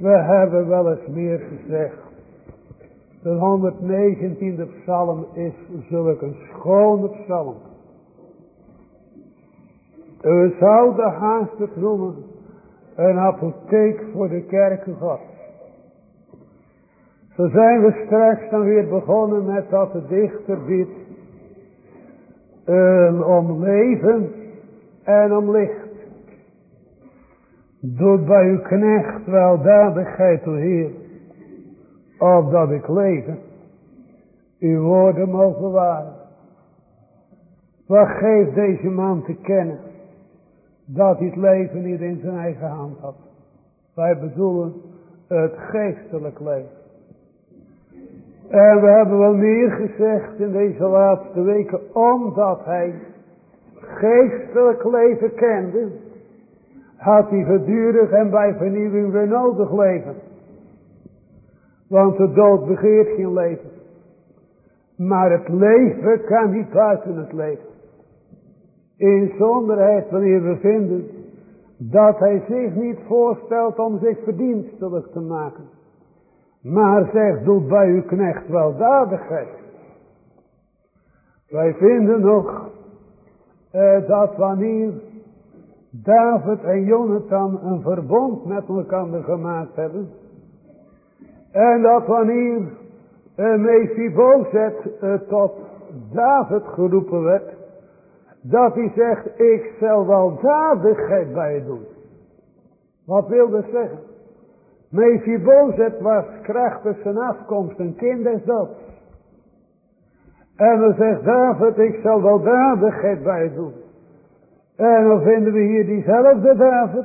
We hebben wel eens meer gezegd. De 119e psalm is zulk een schone psalm. We zouden haast het noemen een apotheek voor de kerken God. Zo zijn we straks dan weer begonnen met dat de dichter biedt om leven en om licht. Doet bij uw knecht weldadigheid, o Heer, opdat ik leven, uw woorden mogen waren. Wat geeft deze man te kennen? Dat hij het leven niet in zijn eigen hand had. Wij bedoelen het geestelijk leven. En we hebben wel meer gezegd in deze laatste weken, omdat hij geestelijk leven kende, had hij gedurig en bij vernieuwing weer nodig leven. Want de dood begeert geen leven. Maar het leven kan niet buiten het leven. Inzonderheid wanneer we vinden dat hij zich niet voorstelt om zich verdienstelijk te maken. Maar zegt, doet bij uw knecht weldadigheid. Wij vinden nog eh, dat wanneer David en Jonathan een verbond met elkaar gemaakt hebben. En dat wanneer uh, Mephibozet uh, tot David geroepen werd. Dat hij zegt, ik zal weldadigheid bij je doen. Wat wil dat zeggen? Mephibozet was krachtig zijn afkomst een kind des doods. En dan zegt David, ik zal weldadigheid bij je doen. En dan vinden we hier diezelfde David.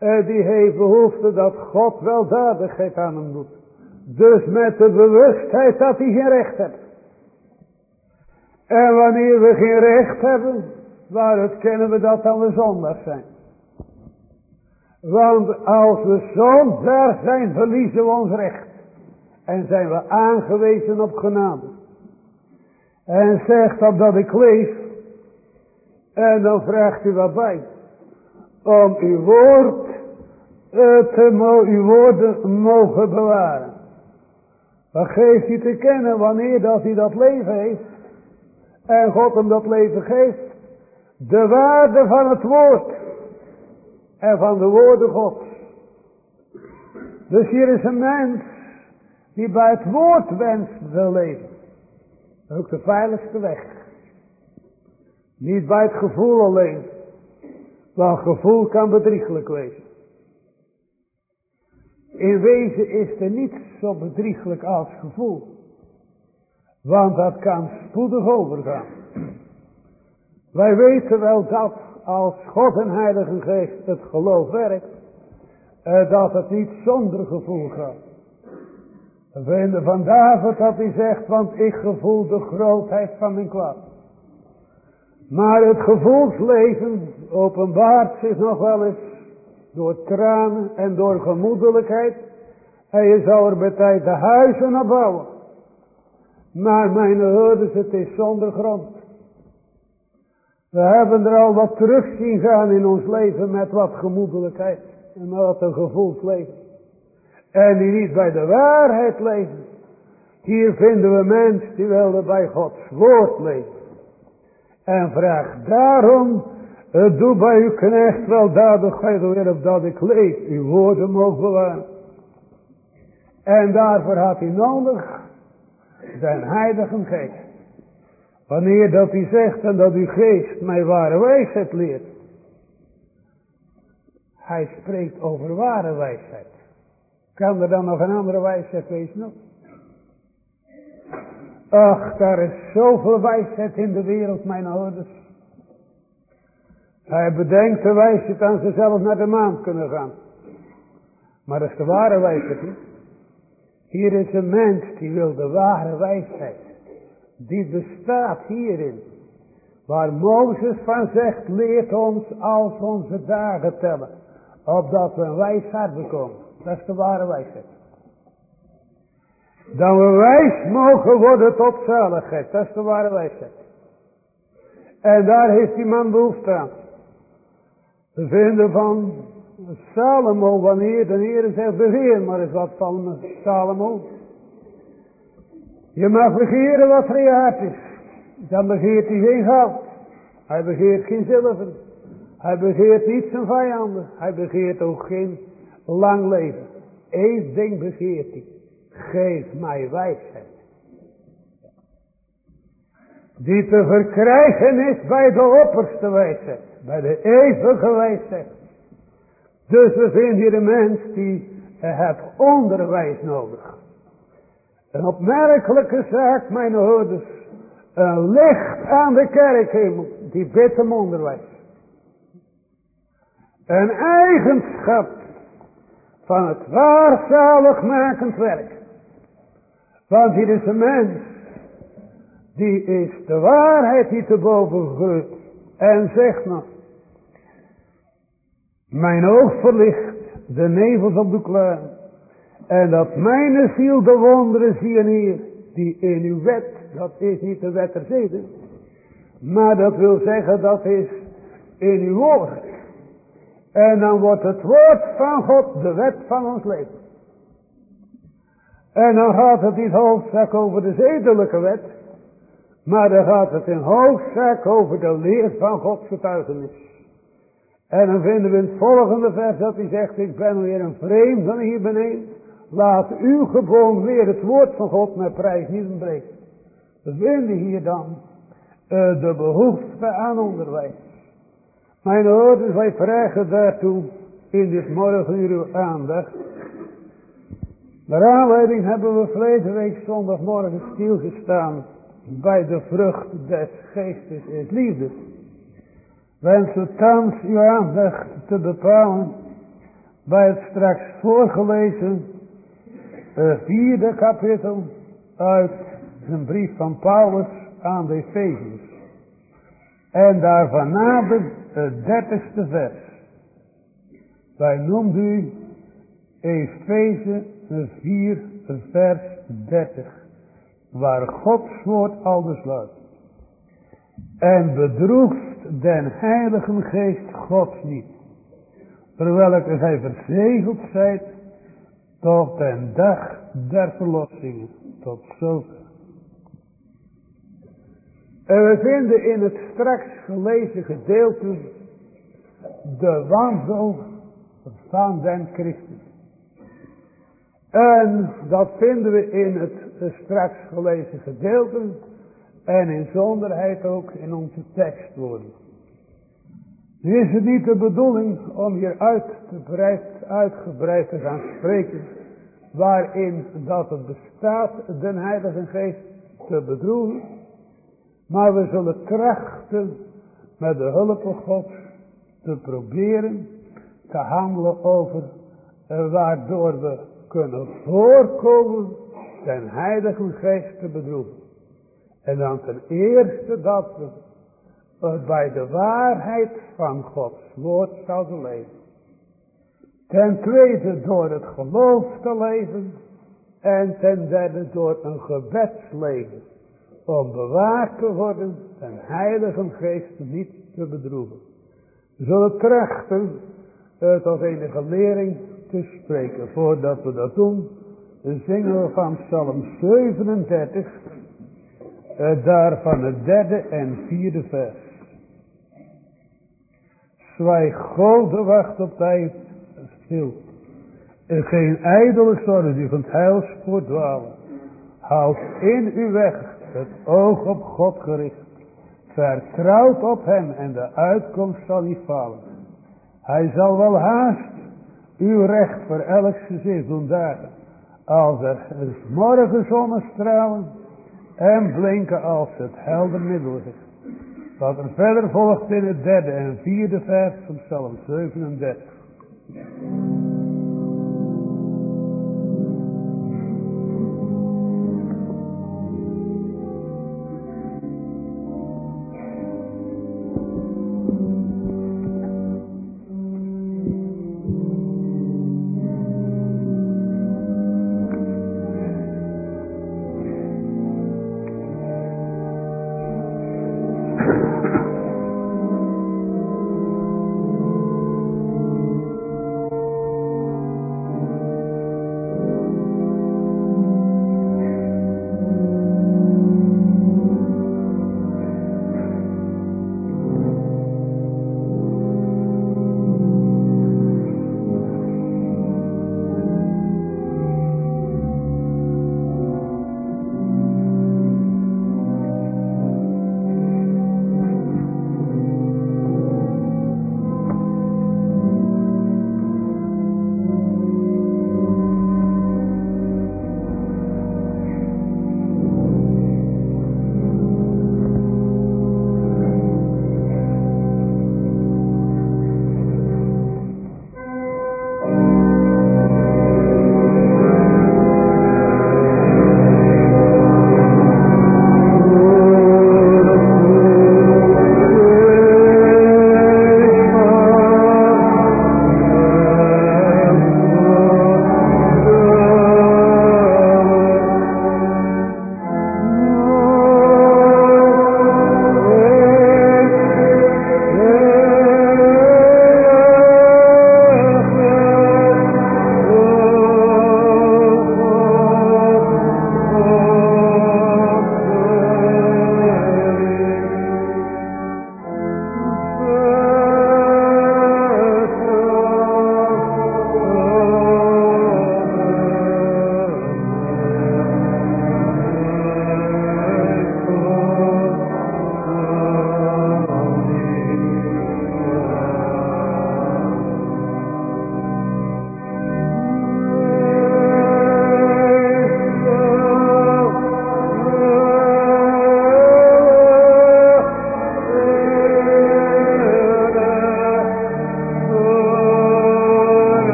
Uh, die heeft behoefte dat God weldadigheid aan hem doet. Dus met de bewustheid dat hij geen recht heeft. En wanneer we geen recht hebben, waaruit kennen we dat dan we zondags zijn. Want als we zondaar zijn, verliezen we ons recht. En zijn we aangewezen op genade. En zegt dat dat ik leef. En dan vraagt u wat bij. Om uw woord eh, uw woorden mogen bewaren. Wat geeft u te kennen wanneer dat hij dat leven heeft. En God hem dat leven geeft. De waarde van het woord. En van de woorden God. Dus hier is een mens die bij het woord wenst te leven. Ook de veiligste weg. Niet bij het gevoel alleen. Want gevoel kan bedriegelijk wezen. In wezen is er niets zo bedrieglijk als gevoel. Want dat kan spoedig overgaan. Wij weten wel dat als God en Heilige Geest het geloof werkt, eh, dat het niet zonder gevoel gaat. We vinden van David dat hij zegt, want ik gevoel de grootheid van mijn kwaad. Maar het gevoelsleven openbaart zich nog wel eens door tranen en door gemoedelijkheid. En je zou er bij tijd de huizen opbouwen. Maar mijn hoorders, het is zonder grond. We hebben er al wat terug zien gaan in ons leven met wat gemoedelijkheid. En wat een gevoelsleven. En die niet bij de waarheid leven. Hier vinden we mensen die willen bij Gods woord leven. En vraag daarom, doe bij uw knecht wel dadigheid weer op dat ik leef. Uw woorden mogen bewaren. En daarvoor had hij nodig zijn heilige geest. Wanneer dat hij zegt en dat uw geest mij ware wijsheid leert. Hij spreekt over ware wijsheid. Kan er dan nog een andere wijsheid wezen? Ach, daar is zoveel wijsheid in de wereld, mijn ouders. Hij bedenkt de wijsheid aan zichzelf naar de maan kunnen gaan. Maar dat is de ware wijsheid niet. Hier is een mens die wil de ware wijsheid. Die bestaat hierin. Waar Mozes van zegt, leert ons als onze dagen tellen. Opdat we een wijs hart bekomen. Dat is de ware wijsheid. Dat we wijs mogen worden tot zaligheid. Dat is de ware wijsheid. En daar heeft die man behoefte aan. We vinden van Salomo, wanneer de Heer zegt begeer maar eens wat van Salomo. Je mag begeren wat hart is. Dan begeert hij geen goud. Hij begeert geen zilver. Hij begeert niet zijn vijanden. Hij begeert ook geen lang leven. Eén ding begeert hij. Geef mij wijsheid. Die te verkrijgen is bij de opperste wijsheid. Bij de eeuwige wijsheid. Dus we vinden hier een mens die het onderwijs nodig. Een opmerkelijke zaak, mijn hoorders. Een licht aan de kerkhemel, die bidt hem onderwijs. Een eigenschap van het waarzaligmakend werk. Want hier is een mens, die is de waarheid die te boven gegooid. En zegt nog, mijn oog verlicht de nevels op de kluin. En dat mijn ziel de wonderen zien hier, die in uw wet, dat is niet de wet der zeden. Maar dat wil zeggen, dat is in uw woord. En dan wordt het woord van God de wet van ons leven. En dan gaat het niet hoofdzak over de zedelijke wet. Maar dan gaat het in hoofdzak over de leer van Gods getuigenis. En dan vinden we in het volgende vers dat hij zegt, ik ben weer een vreemde hier beneden. Laat uw gewoon weer het woord van God met prijs niet ontbreken. We vinden hier dan uh, de behoefte aan onderwijs. Mijn ouders, wij vragen daartoe in dit morgen uw aandacht. Naar aanleiding hebben we verleden week zondagmorgen stilgestaan bij de vrucht des geestes is liefde. Wensen thans uw aandacht te bepalen bij het straks voorgelezen vierde kapitel uit een brief van Paulus aan de Efeziërs. En daarvan nader het dertigste vers. Wij noemen u Efeze 4 vers 30. Waar Gods woord aldus luidt. En bedroeft den heiligen geest Gods niet. Terwijl gij verzegeld zijt tot den dag der verlossingen. Tot zover. En we vinden in het straks gelezen gedeelte de wandel van den Christus. En dat vinden we in het straks gelezen gedeelte en in zonderheid ook in onze tekstwoorden. Nu is het niet de bedoeling om hier uitgebreid te gaan spreken waarin dat het bestaat de Heilige Geest te bedroegen. Maar we zullen trachten met de hulp van God te proberen te handelen over eh, waardoor we kunnen voorkomen den Heilige Geest te bedroegen. En dan ten eerste dat we bij de waarheid van Gods woord zouden leven. Ten tweede door het geloof te leven. En ten derde door een gebedsleven. Om bewaard te worden en heilige geest niet te bedroeven. We zullen trachten het als enige lering te spreken. Voordat we dat doen, zingen we van Psalm 37. Eh, daarvan het derde en vierde vers. Zwijg God wacht op tijd stil. En geen ijdele zorg die van het heilspoor dwalen. Houd in uw weg het oog op God gericht. Vertrouwt op hem en de uitkomst zal niet falen. Hij zal wel haast uw recht voor elk gezicht doen. Als er morgen zonnestralen en blinken als het helder middellicht. Wat er verder volgt in het derde en vierde vers van Psalm 37.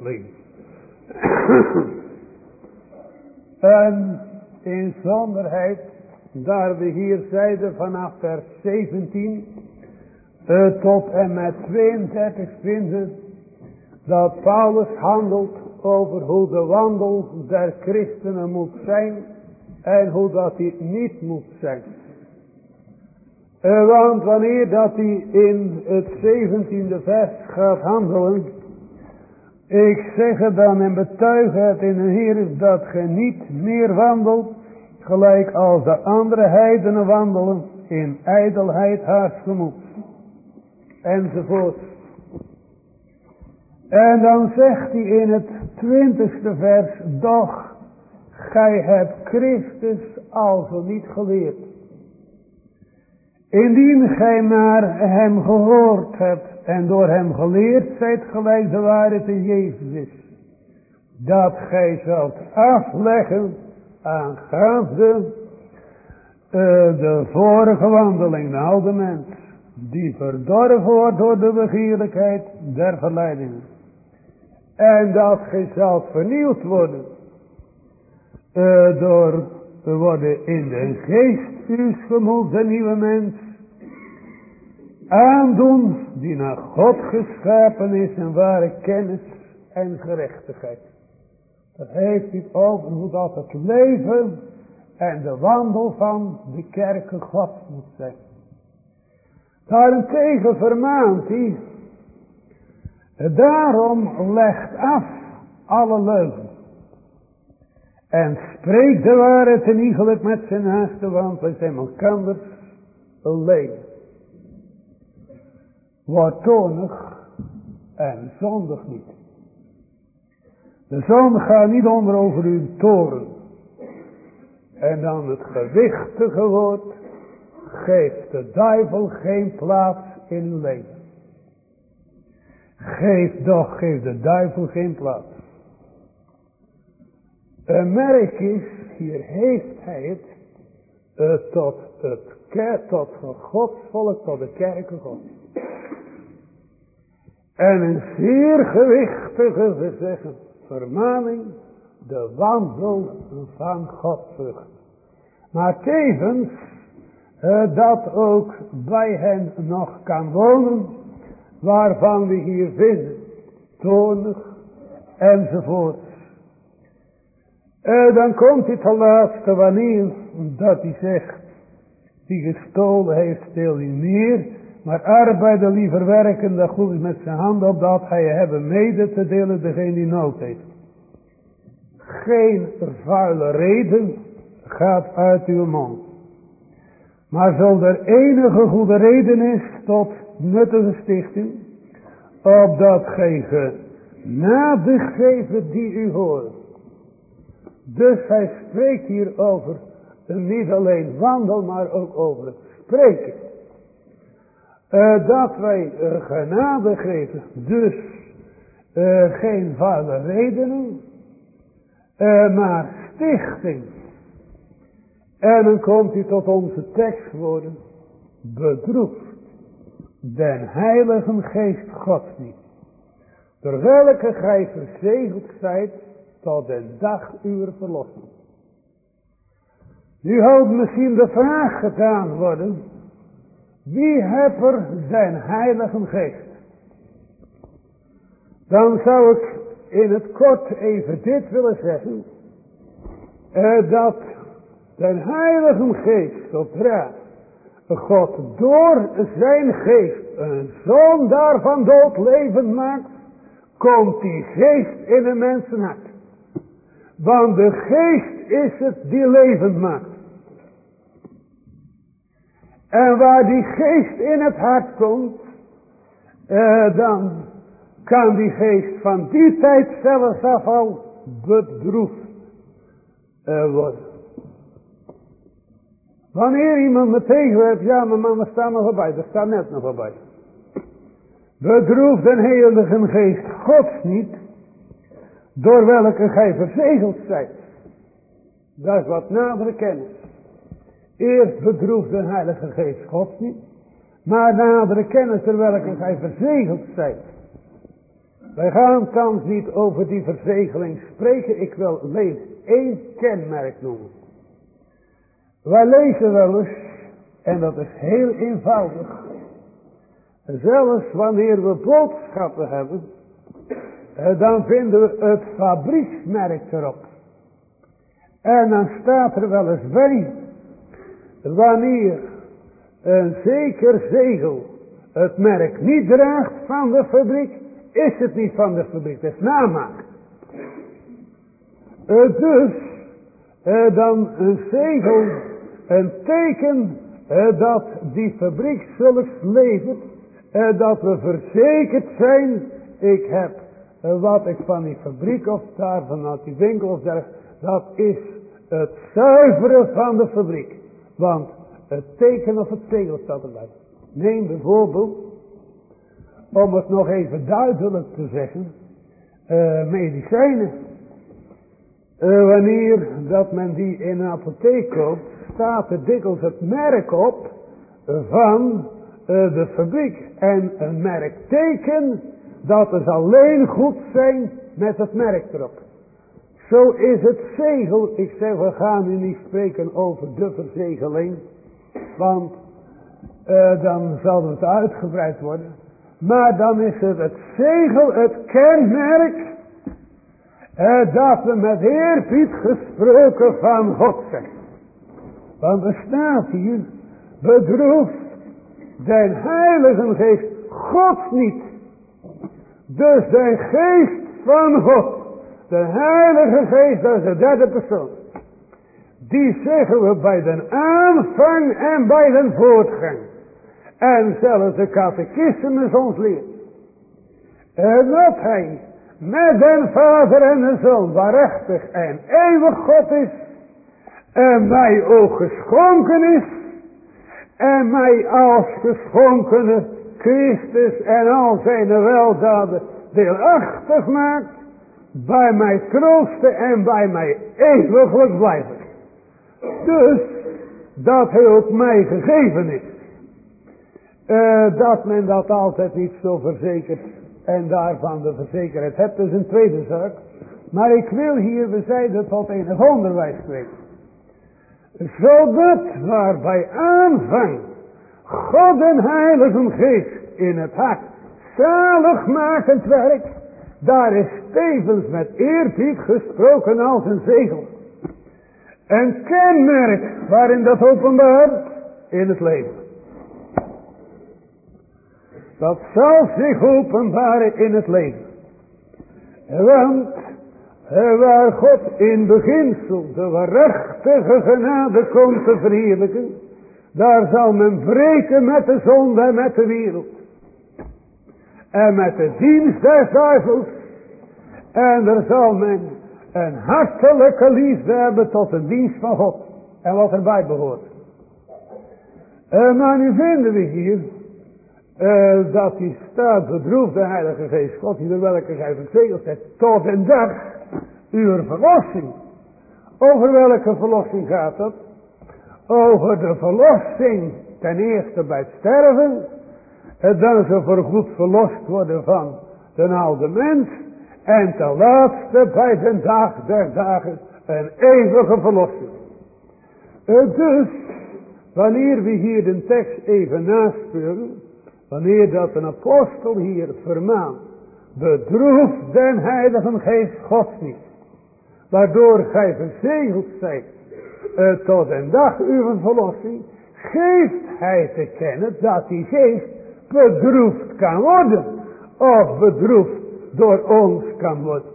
en in zonderheid, daar we hier zeiden vanaf vers 17 uh, tot en met 32 vinden, dat Paulus handelt over hoe de wandel der christenen moet zijn en hoe dat hij niet moet zijn. Uh, want wanneer dat hij in het 17e vers gaat handelen, ik zeg het dan en betuig het in de Heer dat ge niet meer wandelt, gelijk als de andere heidenen wandelen, in ijdelheid haast gemoed. Enzovoort. En dan zegt hij in het twintigste vers, doch gij hebt Christus alzo niet geleerd. Indien gij maar hem gehoord hebt en door hem geleerd zijt gelijk de waarheid in Jezus is. Dat gij zult afleggen aangaande uh, de vorige wandeling, de oude mens. Die verdorven wordt door de begierlijkheid der verleidingen. En dat gij vernieuwd worden. Uh, door te worden in de geest uw gemoed, de nieuwe mens. Aandoen die naar God geschapen is en ware kennis en gerechtigheid. Dat heeft het over hoe dat het leven en de wandel van de kerken God moet zijn. Daarentegen vermaant hij, daarom legt af alle leugen. En spreekt de waarheid en iegelijk met zijn naaste, want wij zijn elkaar alleen. Word tonig en zondig niet. De zon gaat niet onder over uw toren. En dan het gewichtige woord. Geeft de duivel geen plaats in uw leven. Geef toch, geef de duivel geen plaats. Een merk is, hier heeft hij het, tot het kerk, tot het godsvolk, tot de kerken God. En een zeer gewichtige gezegd vermaning, de wandel van Godvrucht. Maar tevens uh, dat ook bij hen nog kan wonen, waarvan we hier vinden, tonig enzovoort. Uh, dan komt hij ten laatste wanneer dat hij zegt, die gestolen heeft stil niet meer, maar arbeider liever werken dat goed met zijn handen op dat hij hebben mede te delen degene die nood heeft. Geen vuile reden gaat uit uw mond. Maar zo er enige goede reden is tot nuttige stichting, opdat gij genade geven die u hoort. Dus hij spreekt hier over niet alleen wandel, maar ook over spreken. Uh, dat wij genade geven, dus uh, geen vuile redenen, maar stichting. En dan komt hij tot onze tekstwoorden, bedroefd den heiligen geest gods niet, door welke gij verzegeld zijt tot den dag uw verlossing. Nu houdt misschien de vraag gedaan worden, wie heeft er zijn heilige geest? Dan zou ik in het kort even dit willen zeggen. Eh, dat de heilige geest zodra God door zijn geest een zoon daarvan dood leven maakt. Komt die geest in een mensenhart. Want de geest is het die leven maakt. En waar die geest in het hart komt, eh, dan kan die geest van die tijd zelfs af al bedroefd uh, worden. Wanneer iemand me tegenwerpt, ja maar mama staat nog voorbij, er staat net nog voorbij. Bedroefd en heilige geest gods niet, door welke gij verzegeld zijt. Dat is wat nadere kennis. Eerst bedroefde de heilige geest gods niet. Maar nadere kennis er welke gij verzegeld zijt. Wij gaan thans niet over die verzegeling spreken. Ik wil alleen één kenmerk noemen. Wij lezen wel eens, en dat is heel eenvoudig. Zelfs wanneer we boodschappen hebben, eh, dan vinden we het fabrieksmerk erop. En dan staat er wel eens bij, wanneer een zeker zegel het merk niet draagt van de fabriek, is het niet van de fabriek, het is namaak. Uh, dus, uh, dan een zegel, een teken uh, dat die fabriek zulks levert, dat we verzekerd zijn, ik heb wat ik van die fabriek of daar vanuit die winkel of dergelijke, dat is het zuiveren van de fabriek. Want het teken of het zegel staat erbij. Neem bijvoorbeeld, om het nog even duidelijk te zeggen, uh, medicijnen. Uh, wanneer dat men die in een apotheek koopt, staat er dikwijls het merk op van uh, de fabriek. En een merkteken, dat is alleen goed zijn met het merk erop. Zo is het zegel. Ik zeg, we gaan nu niet spreken over de verzegeling. Want uh, dan zal het uitgebreid worden. Maar dan is het het zegel, het kenmerk. Uh, dat we met eerbied gesproken van God zijn. Want er staat hier. Bedroef den heilige geest God niet. Dus de geest van God. De heilige geest, dat is de derde persoon. Die zeggen we bij de aanvang en bij de voortgang. En zelfs de catechismus ons leert. En dat hij met den vader en de zoon waarachtig en eeuwig God is. En mij ook geschonken is. En mij als geschonkene Christus en al zijn weldaden deelachtig maakt. Bij mij troosten en bij mij eeuwiglijk blijven. Dus dat hij ook mij gegeven is. Uh, dat men dat altijd niet zo verzekert en daarvan de verzekerdheid hebt, is een tweede zaak. Maar ik wil hier, we zeiden tot enig onderwijs spreken. Zodat waar bij aanvang God en Heilige Geest in het hart zaligmakend werk, daar is tevens met eerbied gesproken als een zegel. Een kenmerk waarin dat openbaart in het leven. Dat zal zich openbaren in het leven. Want waar God in beginsel de waarachtige genade komt te verheerlijken, daar zal men breken met de zonde en met de wereld. En met de dienst des duivels. En er zal men een hartelijke liefde hebben tot de dienst van God. En wat erbij behoort. Uh, maar nu vinden we hier uh, dat die staat bedroefd de Heilige Geest God, die er welke gij verzegeld tot een dag uw verlossing. Over welke verlossing gaat het? Over de verlossing ten eerste bij het sterven, en dan ze voorgoed verlost worden van de oude mens, en ten laatste bij de dag der dagen een eeuwige verlossing. Dus, wanneer we hier de tekst even naspeuren, wanneer dat een apostel hier vermaant, bedroef den heilige geest gods niet, waardoor gij verzegeld zijt uh, tot een dag uw verlossing, geeft hij te kennen dat die geest bedroefd kan worden, of bedroefd door ons kan worden.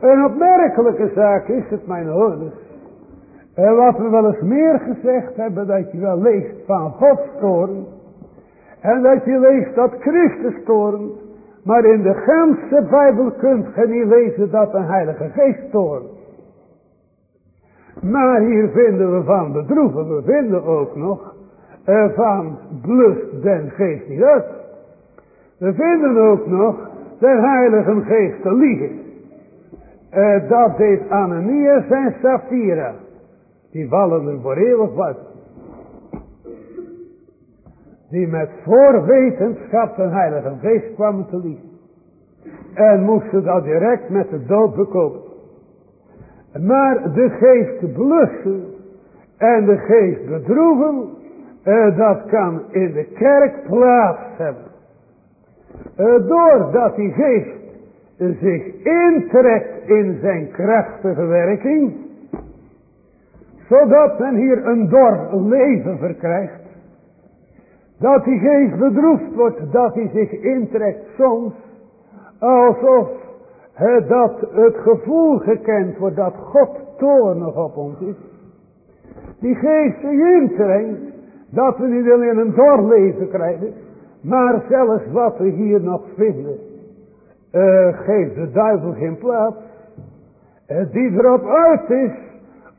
Een opmerkelijke zaak is het, mijn hoorders. En wat we wel eens meer gezegd hebben, dat je wel leest van Gods toren. En dat je leest dat Christus toren. Maar in de ganse Bijbel kunt je niet lezen dat een heilige geest toren. Maar hier vinden we van bedroeven, we vinden ook nog van blust den geest niet uit. We vinden ook nog de heilige geest te liegen. Uh, dat deed Ananias en Sapphira. Die vallen er voor eeuwig buiten. die met voorwetenschap de heilige geest kwamen te lief. En moesten dat direct met de dood bekomen. Maar de geest blussen en de geest bedroeven, eh, dat kan in de kerk plaats hebben. Eh, doordat die geest zich intrekt in zijn krachtige werking, zodat men hier een dor leven verkrijgt, dat die geest bedroefd wordt, dat hij zich intrekt soms, alsof dat het gevoel gekend wordt dat God toornig op ons is. Die geest zich intrekt, dat we niet alleen een doorleven krijgen, maar zelfs wat we hier nog vinden, uh, geeft de duivel geen plaats. Uh, die erop uit is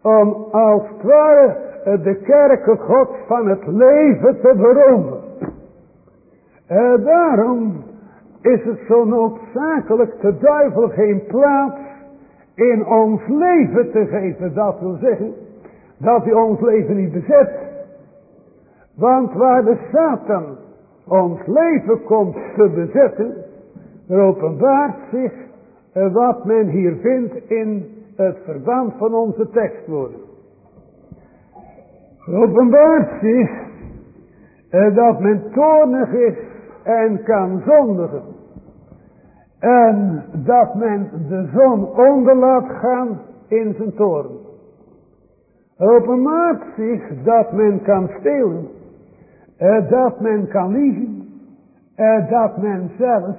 om als het uh, de kerken God van het leven te beroven. daarom is het zo noodzakelijk de duivel geen plaats in ons leven te geven. Dat wil zeggen dat hij ons leven niet bezet. Want waar de Satan ons leven komt te bezetten, er openbaart zich eh, wat men hier vindt in het verband van onze tekstwoorden. Er openbaart zich eh, dat men toornig is en kan zondigen. En dat men de zon onder laat gaan in zijn toren. Er openbaart zich dat men kan stelen. Eh, dat men kan liegen. dat men zelfs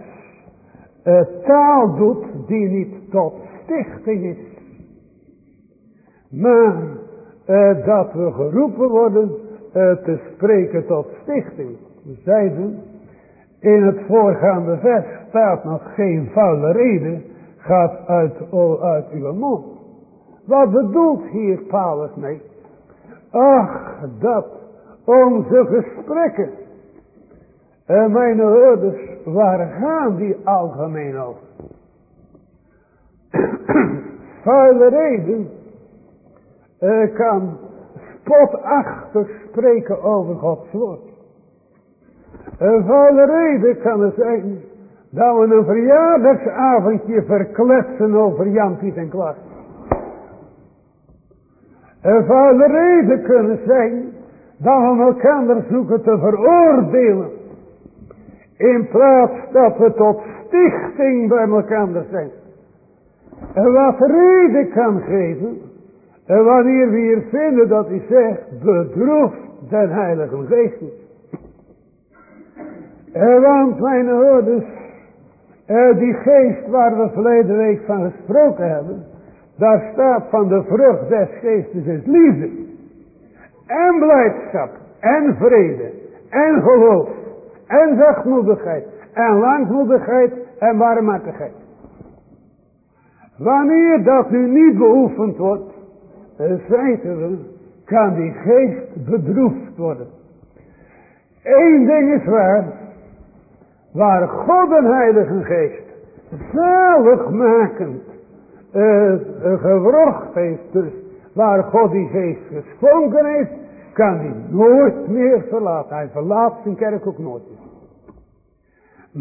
uh, taal doet die niet tot stichting is. Maar dat we geroepen worden te spreken tot stichting. Zeiden, in het voorgaande vers staat nog geen vuile reden gaat uit, uit uw mond. Wat bedoelt hier Paulus mee? Ach, dat onze gesprekken en mijn hoorders, waar gaan die algemeen over? Vuile reden uh, kan spotachtig spreken over Gods woord. Een vuile reden kan het zijn dat we een verjaardagsavondje verkletsen over Jan Piet en Klaas. Een vuile reden kunnen zijn dat we elkaar zoeken te veroordelen in plaats dat we tot stichting bij elkaar zijn. En wat reden kan geven. En wanneer we hier vinden dat hij zegt. Bedroef den heilige geest. En want mijn ouders. Die geest waar we verleden week van gesproken hebben. Daar staat van de vrucht des geestes is liefde. En blijdschap. En vrede. En geloof en zachtmoedigheid en langmoedigheid en barmhartigheid. Wanneer dat nu niet beoefend wordt, weten we, kan die geest bedroefd worden. Eén ding is waar, waar God een heilige geest zaligmakend uh, gewrocht heeft, dus waar God die geest geschonken heeft, kan hij nooit meer verlaten. Hij verlaat zijn kerk ook nooit meer.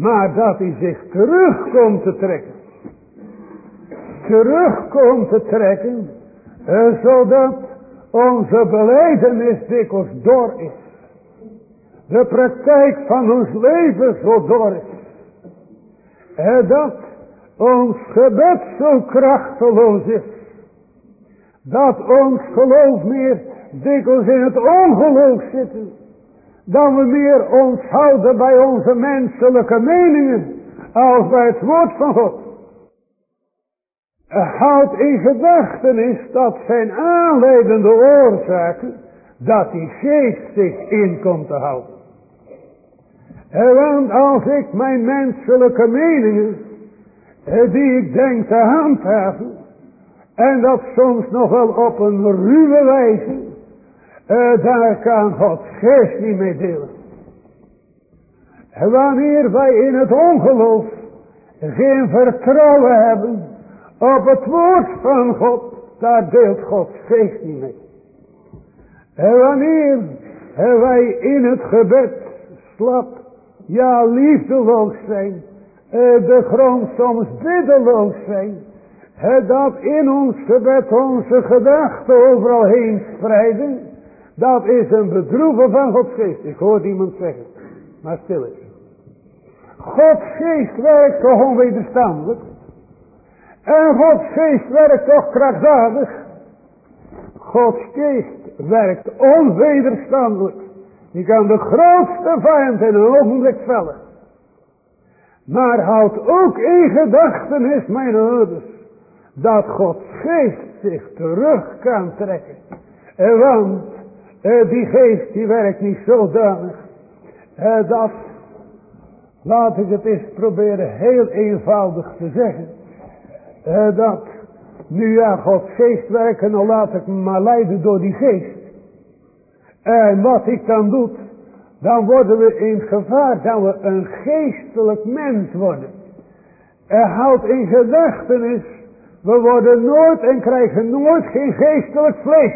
Maar dat hij zich terug komt te trekken. Terug komt te trekken. Eh, zodat onze beleidenis dikwijls door is. De praktijk van ons leven zo door is. En dat ons gebed zo krachteloos is. Dat ons geloof meer dikwijls in het ongeloof zitten. Dan we meer ons houden bij onze menselijke meningen. Als bij het woord van God. Houd in gedachtenis dat zijn aanleidende oorzaken. Dat die geest zich in komt te houden. Want als ik mijn menselijke meningen. Die ik denk te handhaven. En dat soms nog wel op een ruwe wijze. Uh, daar kan God geest niet mee delen. En wanneer wij in het ongeloof geen vertrouwen hebben op het woord van God, daar deelt God geest niet mee. En wanneer wij in het gebed slap, ja liefdeloos zijn. De grond soms biddeloos zijn. Dat in ons gebed onze gedachten overal heen spreiden. Dat is een bedroeven van Gods geest. Ik hoor iemand zeggen. Maar stil is. Gods geest werkt toch onwederstandelijk. En Gods geest werkt toch krachtdadig. Gods geest werkt onwederstandelijk. Die kan de grootste vijand in een ogenblik vellen. Maar houd ook in gedachtenis, mijn ouders, dat Gods geest zich terug kan trekken. En want eh, die geest die werkt niet zodanig eh, dat, laat ik het eens proberen heel eenvoudig te zeggen, eh, dat nu ja Gods geest werken, dan laat ik me maar leiden door die geest. En wat ik dan doe, dan worden we in gevaar dat we een geestelijk mens worden. Er houdt in gedachtenis, we worden nooit en krijgen nooit geen geestelijk vlees.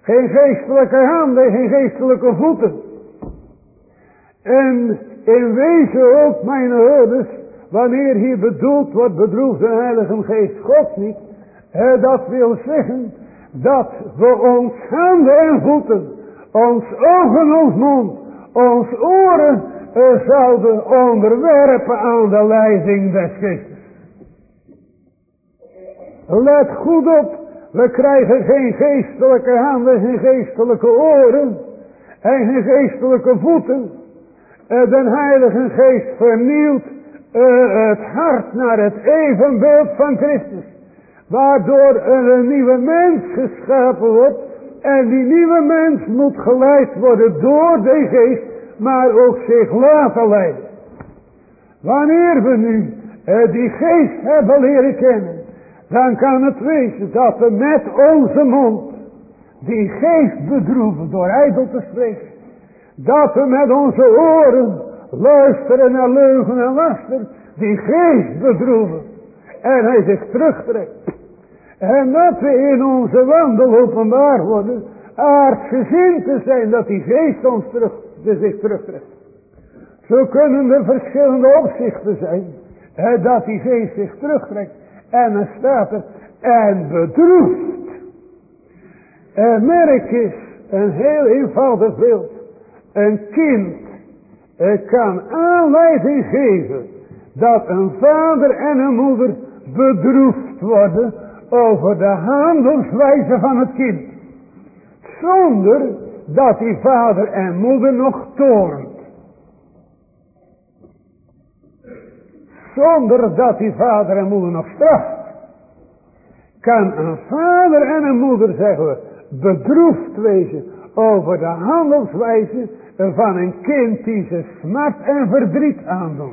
Geen geestelijke handen, geen geestelijke voeten. En in wezen ook, mijn hoorders, wanneer hier bedoeld wordt, bedroefd de Heilige Geest God niet. dat wil zeggen dat we ons handen en voeten, ons ogen, ons mond, ons oren uh, zouden onderwerpen aan de leiding des Christus. Let goed op, we krijgen geen geestelijke handen, geen geestelijke oren en geen geestelijke voeten. Uh, de Heilige Geest vernielt uh, het hart naar het evenbeeld van Christus. Waardoor er een nieuwe mens geschapen wordt. En die nieuwe mens moet geleid worden door de geest. Maar ook zich laten leiden. Wanneer we nu uh, die geest hebben leren kennen. Dan kan het wezen dat we met onze mond die geest bedroeven door ijdel te spreken. Dat we met onze oren luisteren naar leugen en laster. Die geest bedroeven. En hij zich terugtrekt. En dat we in onze wandel openbaar worden. Aardgezien te zijn dat die geest ons terug, zich terugtrekt. Zo kunnen er verschillende opzichten zijn. Dat die geest zich terugtrekt. En dan staat er. En bedroeft. En merk is een heel eenvoudig beeld. Een kind kan aanleiding geven dat een vader en een moeder bedroefd worden over de handelswijze van het kind. Zonder dat die vader en moeder nog toont. Zonder dat die vader en moeder nog straft. Kan een vader en een moeder, zeggen we, bedroefd wezen over de handelswijze van een kind die ze smart en verdriet aandoen.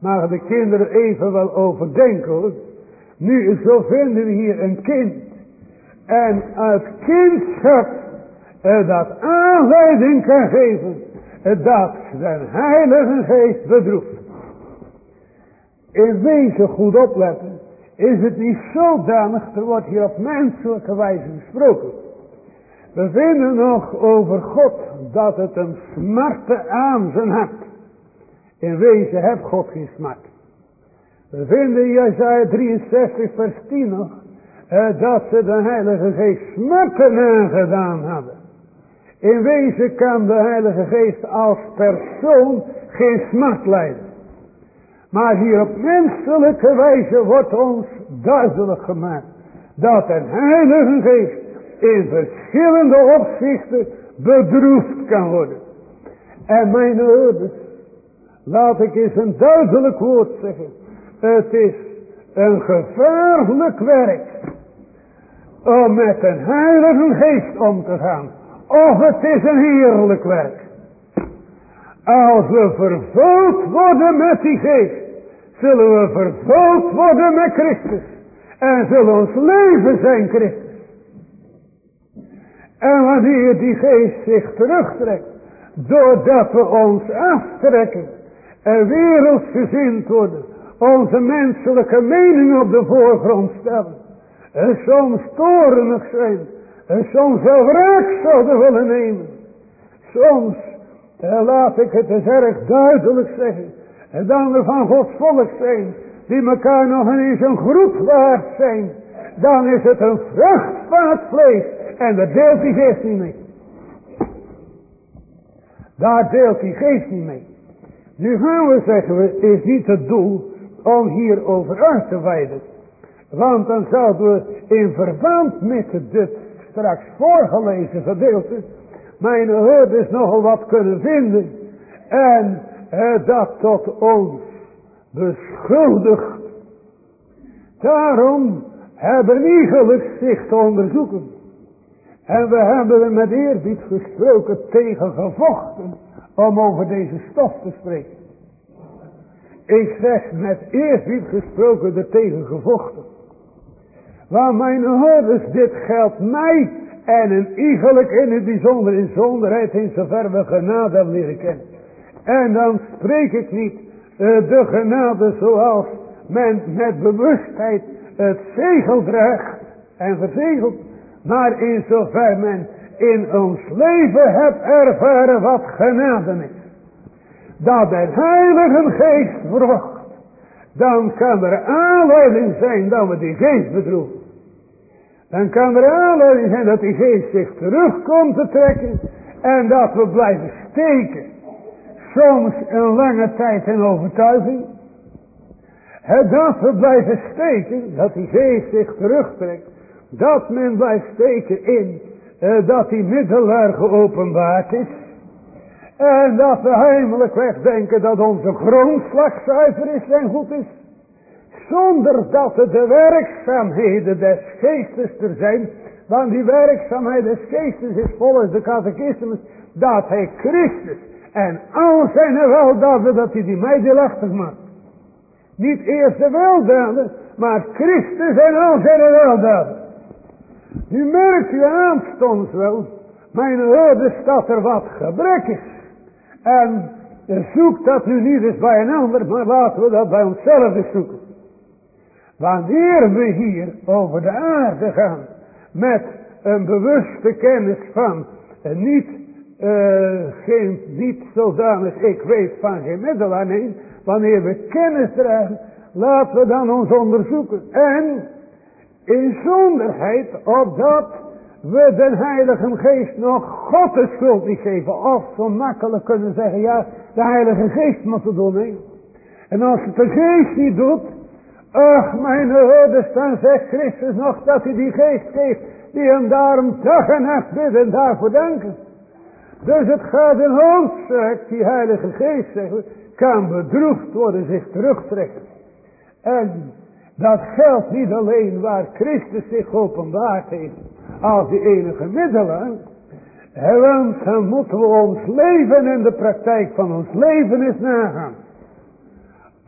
Maar de kinderen even wel overdenken. Nu zo vinden we hier een kind. En het kindschap eh, dat aanleiding kan geven. Eh, dat zijn heilige geest bedroeft. In wezen goed opletten. Is het niet zodanig, er wordt hier op menselijke wijze gesproken. We vinden nog over God dat het een smarte aan zijn hart. In wezen heeft God geen smart. We vinden in Jezaja 63 vers 10 nog. Eh, dat ze de Heilige Geest smarten aangedaan hadden. In wezen kan de Heilige Geest als persoon geen smart leiden. Maar hier op menselijke wijze wordt ons duidelijk gemaakt. Dat een Heilige Geest in verschillende opzichten bedroefd kan worden. En mijn ouders, laat ik eens een duidelijk woord zeggen. Het is een gevaarlijk werk om met een heilige geest om te gaan. Of het is een heerlijk werk. Als we vervuld worden met die geest, zullen we vervuld worden met Christus. En zullen ons leven zijn Christus. En wanneer die geest zich terugtrekt, doordat we ons aftrekken en wereldsgezind worden, onze menselijke mening op de voorgrond stellen, en soms torenig zijn, en soms wel wraak zouden willen nemen, soms uh, laat ik het eens erg duidelijk zeggen. En dan we van Gods volk zijn, die elkaar nog eens een groet waard zijn, dan is het een vrucht van het vlees. En daar deelt die geest niet mee. Daar deelt die geest niet mee. Nu gaan we zeggen we, is niet het doel om hierover uit te wijden. Want dan zouden we in verband met dit straks voorgelezen gedeelte, mijn hoorders nogal wat kunnen vinden. En eh, dat tot ons beschuldigt. Daarom hebben iegelijk zich te onderzoeken. En we hebben er met eerbied gesproken tegen gevochten om over deze stof te spreken. Ik zeg met eerbied gesproken er tegen gevochten. Want mijn hoorders, dit geldt mij en een iegelijk in het bijzonder in zonderheid in zover we genade leren kennen. En dan spreek ik niet uh, de genade zoals men met bewustheid het zegel draagt en verzegelt. Maar in zover men in ons leven hebt ervaren wat genade is. Dat de heilige geest vrucht. Dan kan er aanleiding zijn dat we die geest bedroegen. Dan kan er aanleiding zijn dat die geest zich terugkomt te trekken. En dat we blijven steken. Soms een lange tijd in overtuiging. Het dat we blijven steken. Dat die geest zich terugtrekt. Dat men blijft steken in. Dat die middelaar geopenbaard is. En dat we heimelijk wegdenken dat onze grondslag zuiver is en goed is. Zonder dat het de werkzaamheden des geestes er zijn. Want die werkzaamheid des geestes is volgens de catechismus dat hij Christus en al zijn weldaden dat hij die mij deelachtig maakt. Niet eerst de weldaden, maar Christus en al zijn weldaden. Nu merkt u aanstonds wel, mijn woorden dat er wat gebrek is. En zoek dat nu niet eens bij een ander, maar laten we dat bij onszelf eens zoeken. Wanneer we hier over de aarde gaan met een bewuste kennis van een niet, uh, geen, niet zodanig ik weet van geen middelaar, nee, wanneer we kennis dragen, laten we dan ons onderzoeken. En in zonderheid opdat we de Heilige Geest nog God de schuld niet geven. Of zo makkelijk kunnen zeggen, ja, de Heilige Geest moet het doen. En als het de Geest niet doet, ach mijn hoorders, dan zegt Christus nog dat hij die Geest geeft, die hem daarom dag en nacht bidden en daarvoor danken. Dus het gaat in hoofdzaak, die Heilige Geest zeggen, kan bedroefd worden, zich terugtrekken. En dat geldt niet alleen waar Christus zich openbaard heeft als die enige middelaar. Want dan moeten we ons leven en de praktijk van ons leven eens nagaan.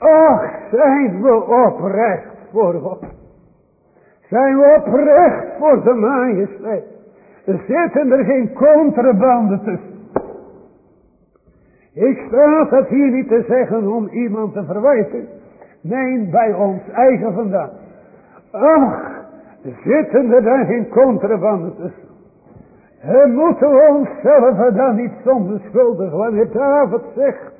Och, zijn we oprecht voor God. Zijn we oprecht voor de majesteit. Zitten er geen contrabanden tussen. Ik sta het hier niet te zeggen om iemand te verwijten. Nee, bij ons eigen vandaan. Ach, zitten er dan geen contrabanden tussen. En moeten we onszelf dan niet zonder schuldig, wanneer David zegt,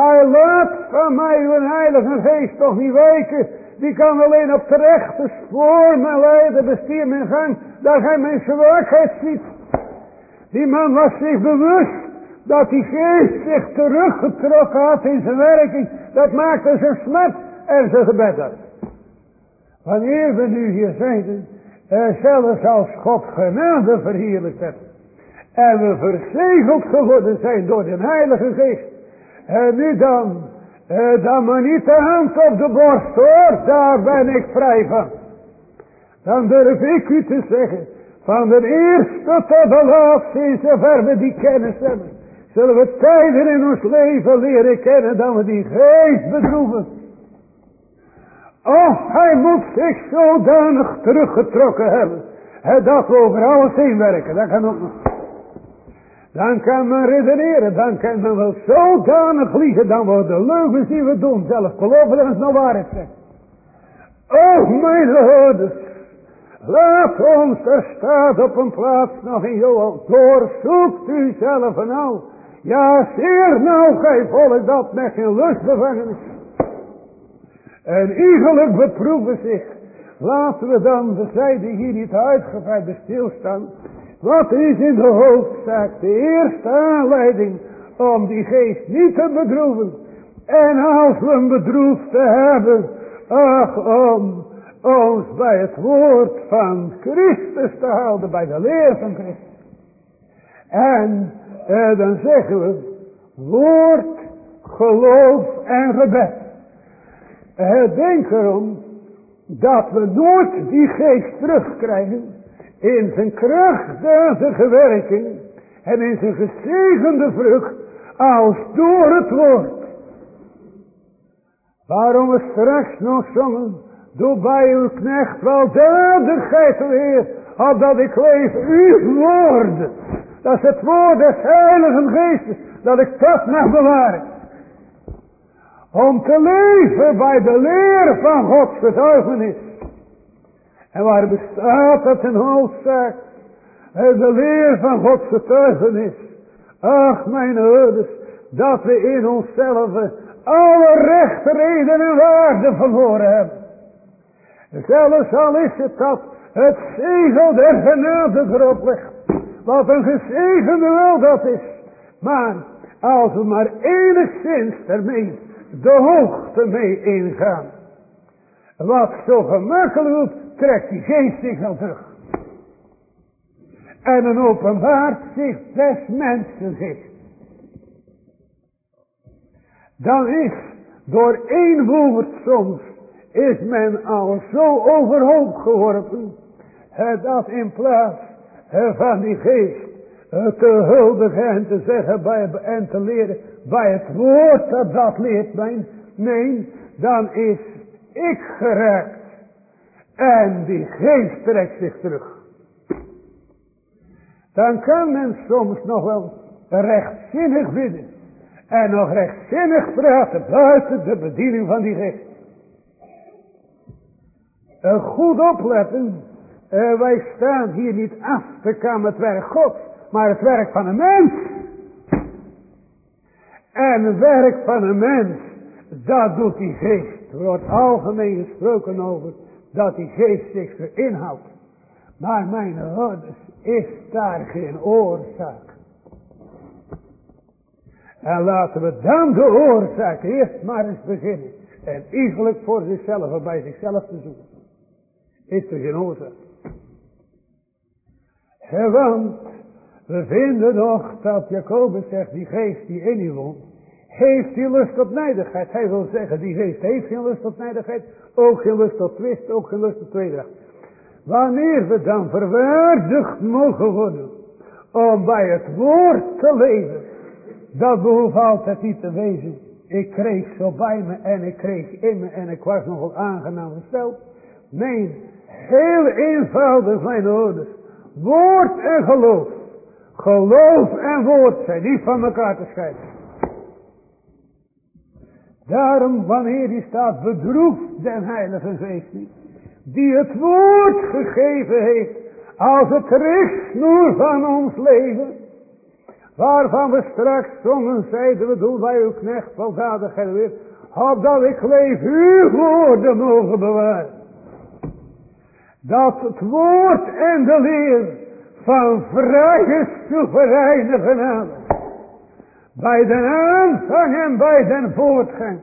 hij laat van mij uw heilige geest toch niet wijken. Die kan alleen op terechte spoor me leiden, bestier mijn gang, daar gij mijn zwakheid ziet. Die man was zich bewust dat die geest zich teruggetrokken had in zijn werking. Dat maakte zijn smet en zijn gebed uit. Wanneer we nu hier zijn, eh, zelfs als God genade verheerlijkt hebt. En we verzegeld geworden zijn door de Heilige Geest. En nu dan, eh, dan maar niet de hand op de borst hoor, daar ben ik vrij van. Dan durf ik u te zeggen, van de eerste tot de laatste, in zover we die kennis hebben, zullen we tijden in ons leven leren kennen dat we die geest bedroeven. Of hij moet zich zodanig teruggetrokken hebben. Dat we over alles heen werken. Dat kan ook nog. Dan kan men redeneren. Dan kan men wel zodanig liegen. Dan worden de leugens die we doen zelf geloven dat het nou waarheid zegt. Oh mijn hoorders. Laat ons, er staat op een plaats nog in Joel. Doorzoekt u zelf al. Ja, zeer nou gij volk dat met geen lust bevangen is. En iegelijk beproeven zich. Laten we dan de zijde hier niet uitgebreid stilstaan. Wat is in de hoofdzaak de eerste aanleiding om die geest niet te bedroeven. En als we hem bedroefd te hebben, ach om ons bij het woord van Christus te houden, bij de leer van Christus. En eh, dan zeggen we, woord, geloof en gebed. Eh, denk erom dat we nooit die geest terugkrijgen in zijn krachtdadige werking en in zijn gezegende vrucht als door het woord. Waarom we straks nog zongen, doe bij uw knecht wel dadigheid weer, opdat ik leef uw woord. Dat is het woord des heiligen geestes, dat ik dat mag bewaren. Om te leven bij de leer van Gods getuigenis. En waar bestaat dat in hoofdzaak? De leer van Gods getuigenis. Ach, mijn ouders, dat we in onszelf alle recht, reden en waarde verloren hebben. Zelfs al is het dat het zegel der genade erop ligt. Wat een gezegende wel dat is. Maar als we maar enigszins ermee de hoogte mee ingaan. Wat zo gemakkelijk trekt geest zich wel terug. En een openbaart zich des mensen geest. Dan is door één woord soms is men al zo overhoop geworpen. Dat in plaats van die geest te huldigen en te zeggen bij, en te leren bij het woord dat dat leert. Nee, dan is ik geraakt. En die geest trekt zich terug. Dan kan men soms nog wel rechtzinnig bidden. En nog rechtzinnig praten buiten de bediening van die geest. Een goed opletten. Uh, wij staan hier niet af te het werk God. Maar het werk van een mens. En het werk van een mens. Dat doet die geest. Er wordt algemeen gesproken over. Dat die geest zich verinhoudt. Maar mijn ouders is daar geen oorzaak. En laten we dan de oorzaak eerst maar eens beginnen. En iegelijk voor zichzelf en bij zichzelf te zoeken. Is er geen oorzaak. Want we vinden nog dat Jacobus zegt, die geest die in u woont, heeft die lust tot nijdigheid. Hij wil zeggen, die geest heeft geen lust tot nijdigheid, ook geen lust tot twist, ook geen lust tot tweedracht. Wanneer we dan verwaardigd mogen worden om bij het woord te leven, dat behoeft altijd niet te wezen. Ik kreeg zo bij me en ik kreeg in me en ik was nogal aangenaam gesteld. Nee, heel eenvoudig mijn ouders. Woord en geloof. Geloof en woord zijn niet van elkaar te scheiden. Daarom wanneer die staat bedroefd den heilige geest niet. Die het woord gegeven heeft als het richtsnoer van ons leven. Waarvan we straks zongen, zeiden we, doe bij uw knecht weldadigheid weer. Opdat ik leef uw woorden mogen bewaren. Dat het woord en de leer van vrije soevereine genade. Bij den aanvang en bij den voortgang.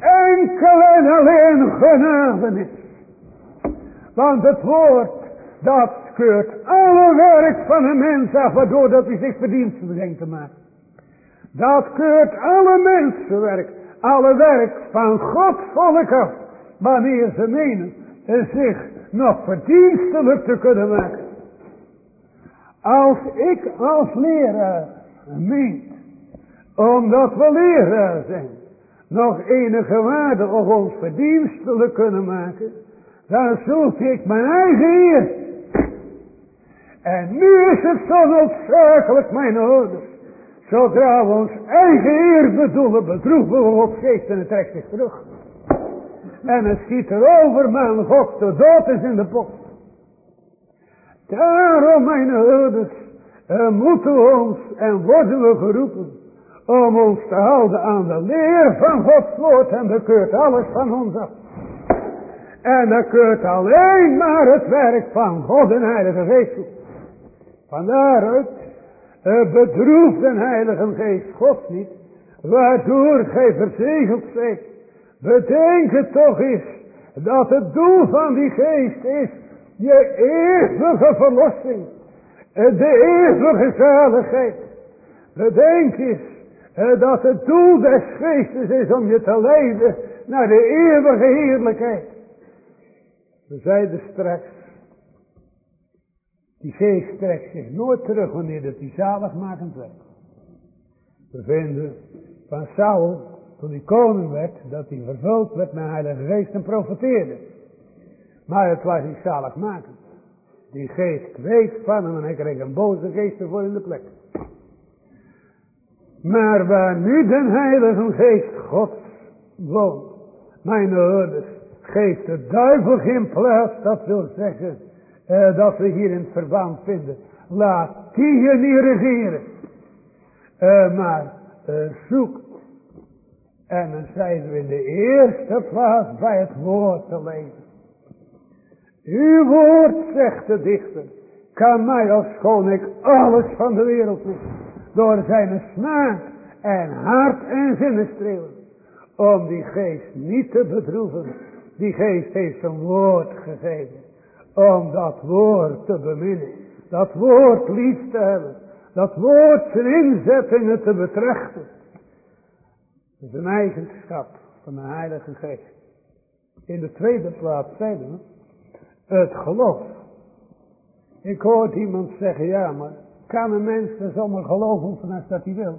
Enkel en alleen genade is. Want het woord dat keurt alle werk van een mens af, waardoor dat hij zich verdiensten denkt te maken. Dat keurt alle mensenwerk, alle werk van God volk af, wanneer ze menen zich nog verdienstelijk te kunnen maken. Als ik als leraar meent, omdat we leraar zijn, nog enige waarde op ons verdienstelijk kunnen maken, dan zoek ik mijn eigen eer en nu is het zo noodzakelijk, mijn ouders. Zodra we ons eigen eer bedoelen, bedroeven we op geest en het trekt zich terug. En het schiet erover, mijn God, de dood is in de pot. Daarom, mijn ouders, moeten we ons en worden we geroepen om ons te houden aan de leer van Gods woord en bekeurt alles van ons af. En dat keurt alleen maar het werk van God en Heilige Geest toe. Vandaaruit uh, bedroeft de Heilige Geest God niet, waardoor gij verzegeld zijt. Bedenk het toch eens, dat het doel van die geest is, je eeuwige verlossing, de eeuwige zaligheid. Bedenk eens, dat het doel des geestes is om je te leiden naar de eeuwige heerlijkheid. We zeiden straks, die geest trekt zich nooit terug wanneer het die zaligmakend werkt. We vinden van Saul, toen hij koning werd, dat hij vervuld werd met heilige geest en profeteerde. Maar het was niet zaligmakend. Die geest kweet van hem en hij kreeg een boze geest ervoor in de plek. Maar waar nu de heilige geest God woont, mijn ouders, geeft de duivel geen plaats, dat wil zeggen, eh, dat we hier in verband vinden. Laat die je niet regeren. Eh, maar eh, zoek. En dan zijn we in de eerste plaats bij het woord te leven. Uw woord, zegt de dichter, kan mij als schoon ik alles van de wereld mis. Door zijn smaak en hart en zinnenstrelen. Om die geest niet te bedroeven. Die geest heeft zijn woord gegeven om dat woord te beminnen. Dat woord lief te hebben. Dat woord zijn inzettingen te betrechten. Dat een eigenschap van de Heilige Geest. In de tweede plaats zeiden we, het geloof. Ik hoorde iemand zeggen, ja maar kan een mens er zomaar geloof oefenen dat hij wil?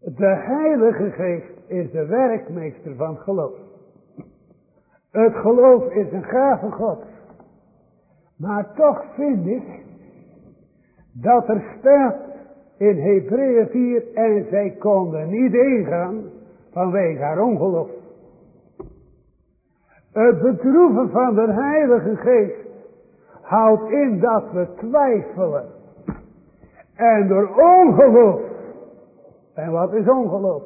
De Heilige Geest is de werkmeester van geloof. Het geloof is een gave God. Maar toch vind ik dat er staat in Hebreeën 4 en zij konden niet ingaan vanwege haar ongeloof. Het bedroeven van de Heilige Geest houdt in dat we twijfelen. En door ongeloof. En wat is ongeloof?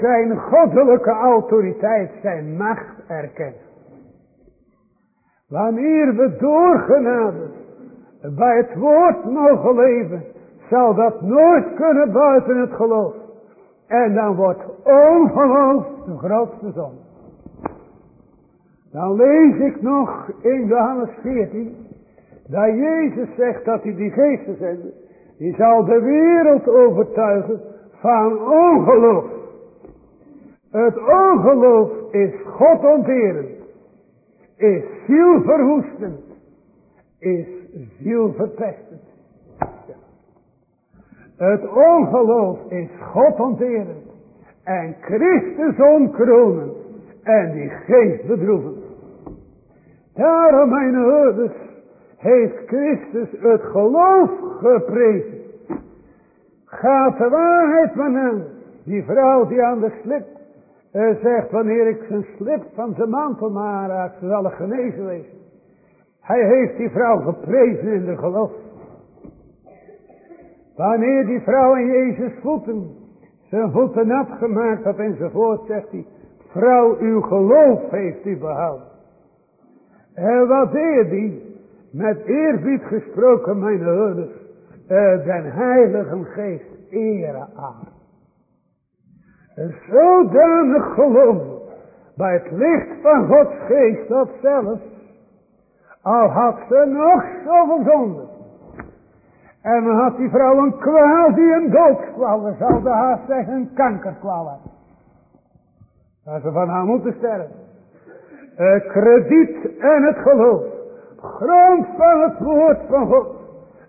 zijn goddelijke autoriteit, zijn macht erkennen. Wanneer we doorgenade bij het woord mogen leven, zal dat nooit kunnen buiten het geloof. En dan wordt ongeloof de grootste zon. Dan lees ik nog in Johannes 14, dat Jezus zegt dat hij die geesten zendt. Die zal de wereld overtuigen van ongeloof. Het ongeloof is God onterend, is zielverwoestend, is zielverpestend. Het ongeloof is God onterend en Christus onkronen en die geest bedroeven. Daarom, mijn ouders, heeft Christus het geloof geprezen. Gaat de waarheid van hem, die vrouw die aan de slip hij zegt, wanneer ik zijn slip van zijn mantel maar raak, zal ik genezen wezen. Hij heeft die vrouw geprezen in de geloof. Wanneer die vrouw in Jezus voeten, zijn voeten nat gemaakt had enzovoort, zegt hij, vrouw, uw geloof heeft u behouden. En wat deed hij? Met eerbied gesproken, mijn herders, den heilige geest ere aan. En zodanig geloven bij het licht van Gods geest dat zelfs, al had ze nog zoveel zonde. En dan had die vrouw een die een doodskwal, we zouden haast zeggen een kankerkwal. Dat ze van haar moeten sterven. Het krediet en het geloof. Grond van het woord van God.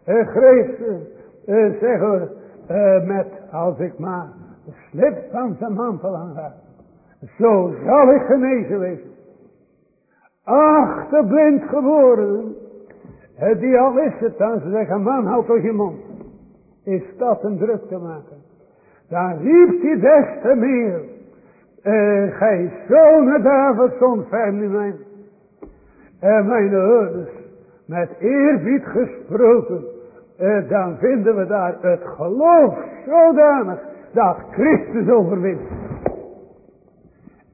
En greep ze, zeggen we, uh, met, als ik maar de slip van zijn mantel aangaat. Zo zal ik genezen wezen. Ach, de blind geworden. Die al is het dan, ze zeggen, man, houd toch je mond. Is dat een druk te maken. Dan riep hij des te meer. Eh, gij zonen David, zo'n mijn. En mijn ouders, met eerbied gesproken. eh, dan vinden we daar het geloof zodanig dat Christus overwint.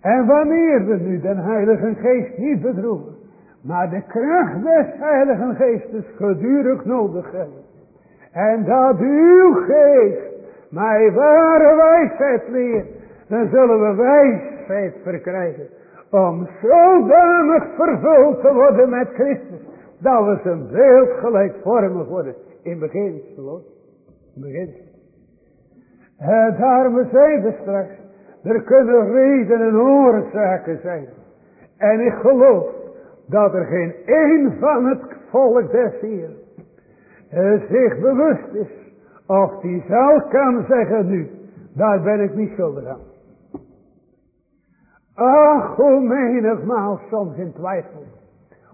En wanneer we nu de Heilige Geest niet bedroeven, maar de kracht des Heiligen Geestes gedurig nodig hebben. En dat uw geest mij ware wijsheid leert, dan zullen we wijsheid verkrijgen. Om zodanig vervuld te worden met Christus, dat we zijn beeld gelijkvormig worden. In beginsel hoor. In beginsel. En daarom zeiden straks, er kunnen redenen en oorzaken zijn. En ik geloof dat er geen één van het volk des hier zich bewust is. Of die zou kan zeggen nu, daar ben ik niet schuldig aan. Ach, hoe menigmaal soms in twijfel.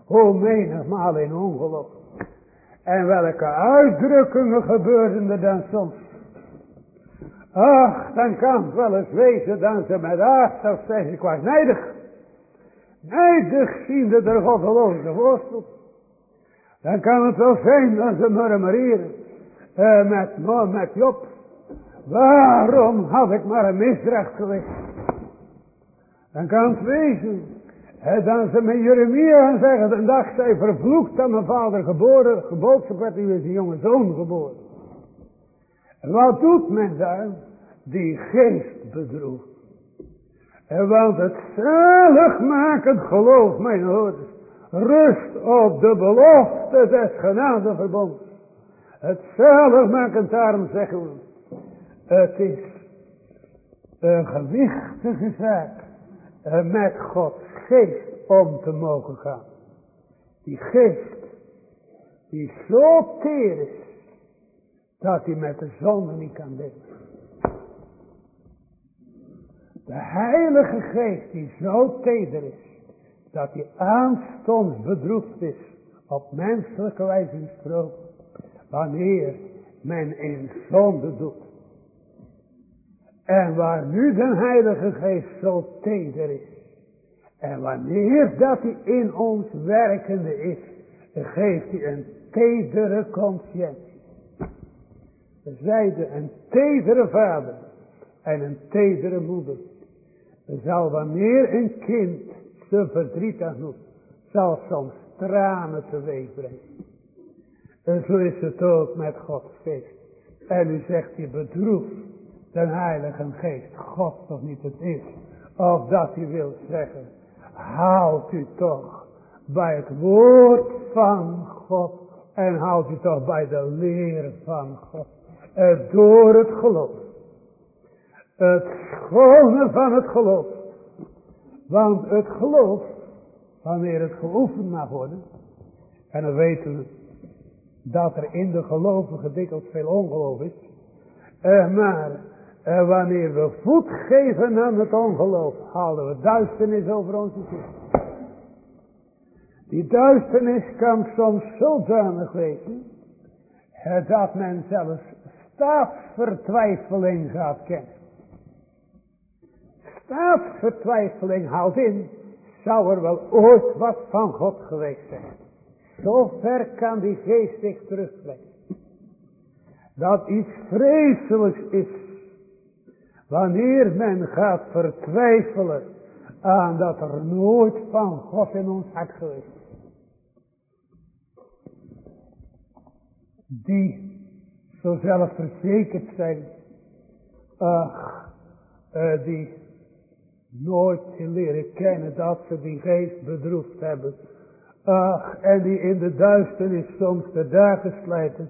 Hoe menigmaal in ongeloof. En welke uitdrukkingen gebeurden er dan soms. Ach, dan kan het wel eens wezen dat ze met of zeggen, ik was nijdig. Nijdig ziende de goddeloze voorstel. Dan kan het wel zijn dat ze murmureren. Uh, met, met Job. Waarom had ik maar een misdracht geweest? Dan kan het wezen. En dan ze met Jeremia gaan zeggen, de dag zij vervloekt dat mijn vader geboren, geboodschap werd, nu is een jonge zoon geboren. En wat doet men daar? Die geest bedroeft. En want het zaligmakend geloof, mijn hoorders, rust op de belofte des genadeverbonds. Het zaligmakend, daarom zeggen we, het is een gewichtige zaak met Gods geest om te mogen gaan. Die geest, die zo teer is, dat hij met de zonde niet kan leven. De heilige geest die zo teder is, dat hij aanstonds bedroefd is, op menselijke wijze gesproken, wanneer men in zonde doet. En waar nu de heilige geest zo teder is, en wanneer dat hij in ons werkende is, geeft hij een tedere conscientie. We zeiden een tedere vader en een tedere moeder. Zal wanneer een kind te verdrietig doet, zal soms tranen teweeg brengen. En zo is het ook met Gods geest. En u zegt hij bedroef de heilige geest. God toch niet het is. Of dat hij wil zeggen. Houd u toch bij het woord van God. En houd u toch bij de leer van God. Door het geloof. Het schone van het geloof. Want het geloof, wanneer het geoefend mag worden. En dan weten we dat er in de gelovigen dikwijls veel ongeloof is. Uh, maar uh, wanneer we voet geven aan het ongeloof, halen we duisternis over onze ziel. Die duisternis kan soms zodanig weten, dat men zelfs staatsvertwijfeling gaat kennen. Staatsvertwijfeling houdt in, zou er wel ooit wat van God geweest zijn. Zo ver kan die geest zich terugtrekken. Dat iets vreselijks is. Wanneer men gaat vertwijfelen aan dat er nooit van God in ons hart geweest is. Die zo zelfverzekerd zijn. Ach, uh, die nooit leren kennen dat ze die geest bedroefd hebben. Ach, en die in de duisternis soms de dagen slijten.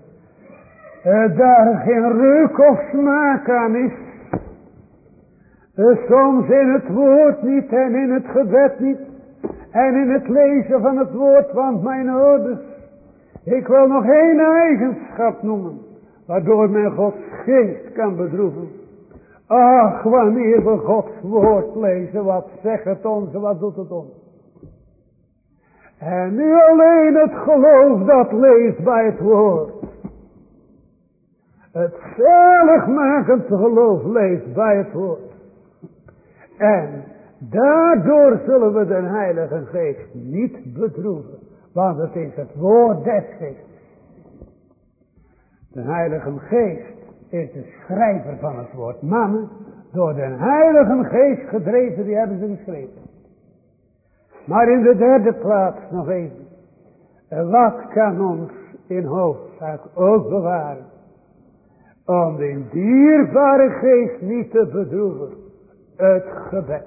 En daar geen reuk of smaak aan is. Soms in het woord niet en in het gebed niet. En in het lezen van het woord, want mijn ouders. Ik wil nog één eigenschap noemen. Waardoor men Gods geest kan bedroeven. Ach, wanneer we Gods woord lezen, wat zegt het ons wat doet het ons? En nu alleen het geloof dat leest bij het woord. Het zaligmakend geloof leest bij het woord. En daardoor zullen we de Heilige Geest niet bedroeven. Want het is het woord des geestes. De Heilige Geest is de schrijver van het woord. Mannen, door de Heilige Geest gedreven, die hebben ze geschreven. Maar in de derde plaats nog even. Wat kan ons in hoofdzaak ook bewaren? Om de dierbare geest niet te bedroeven. Het gebed.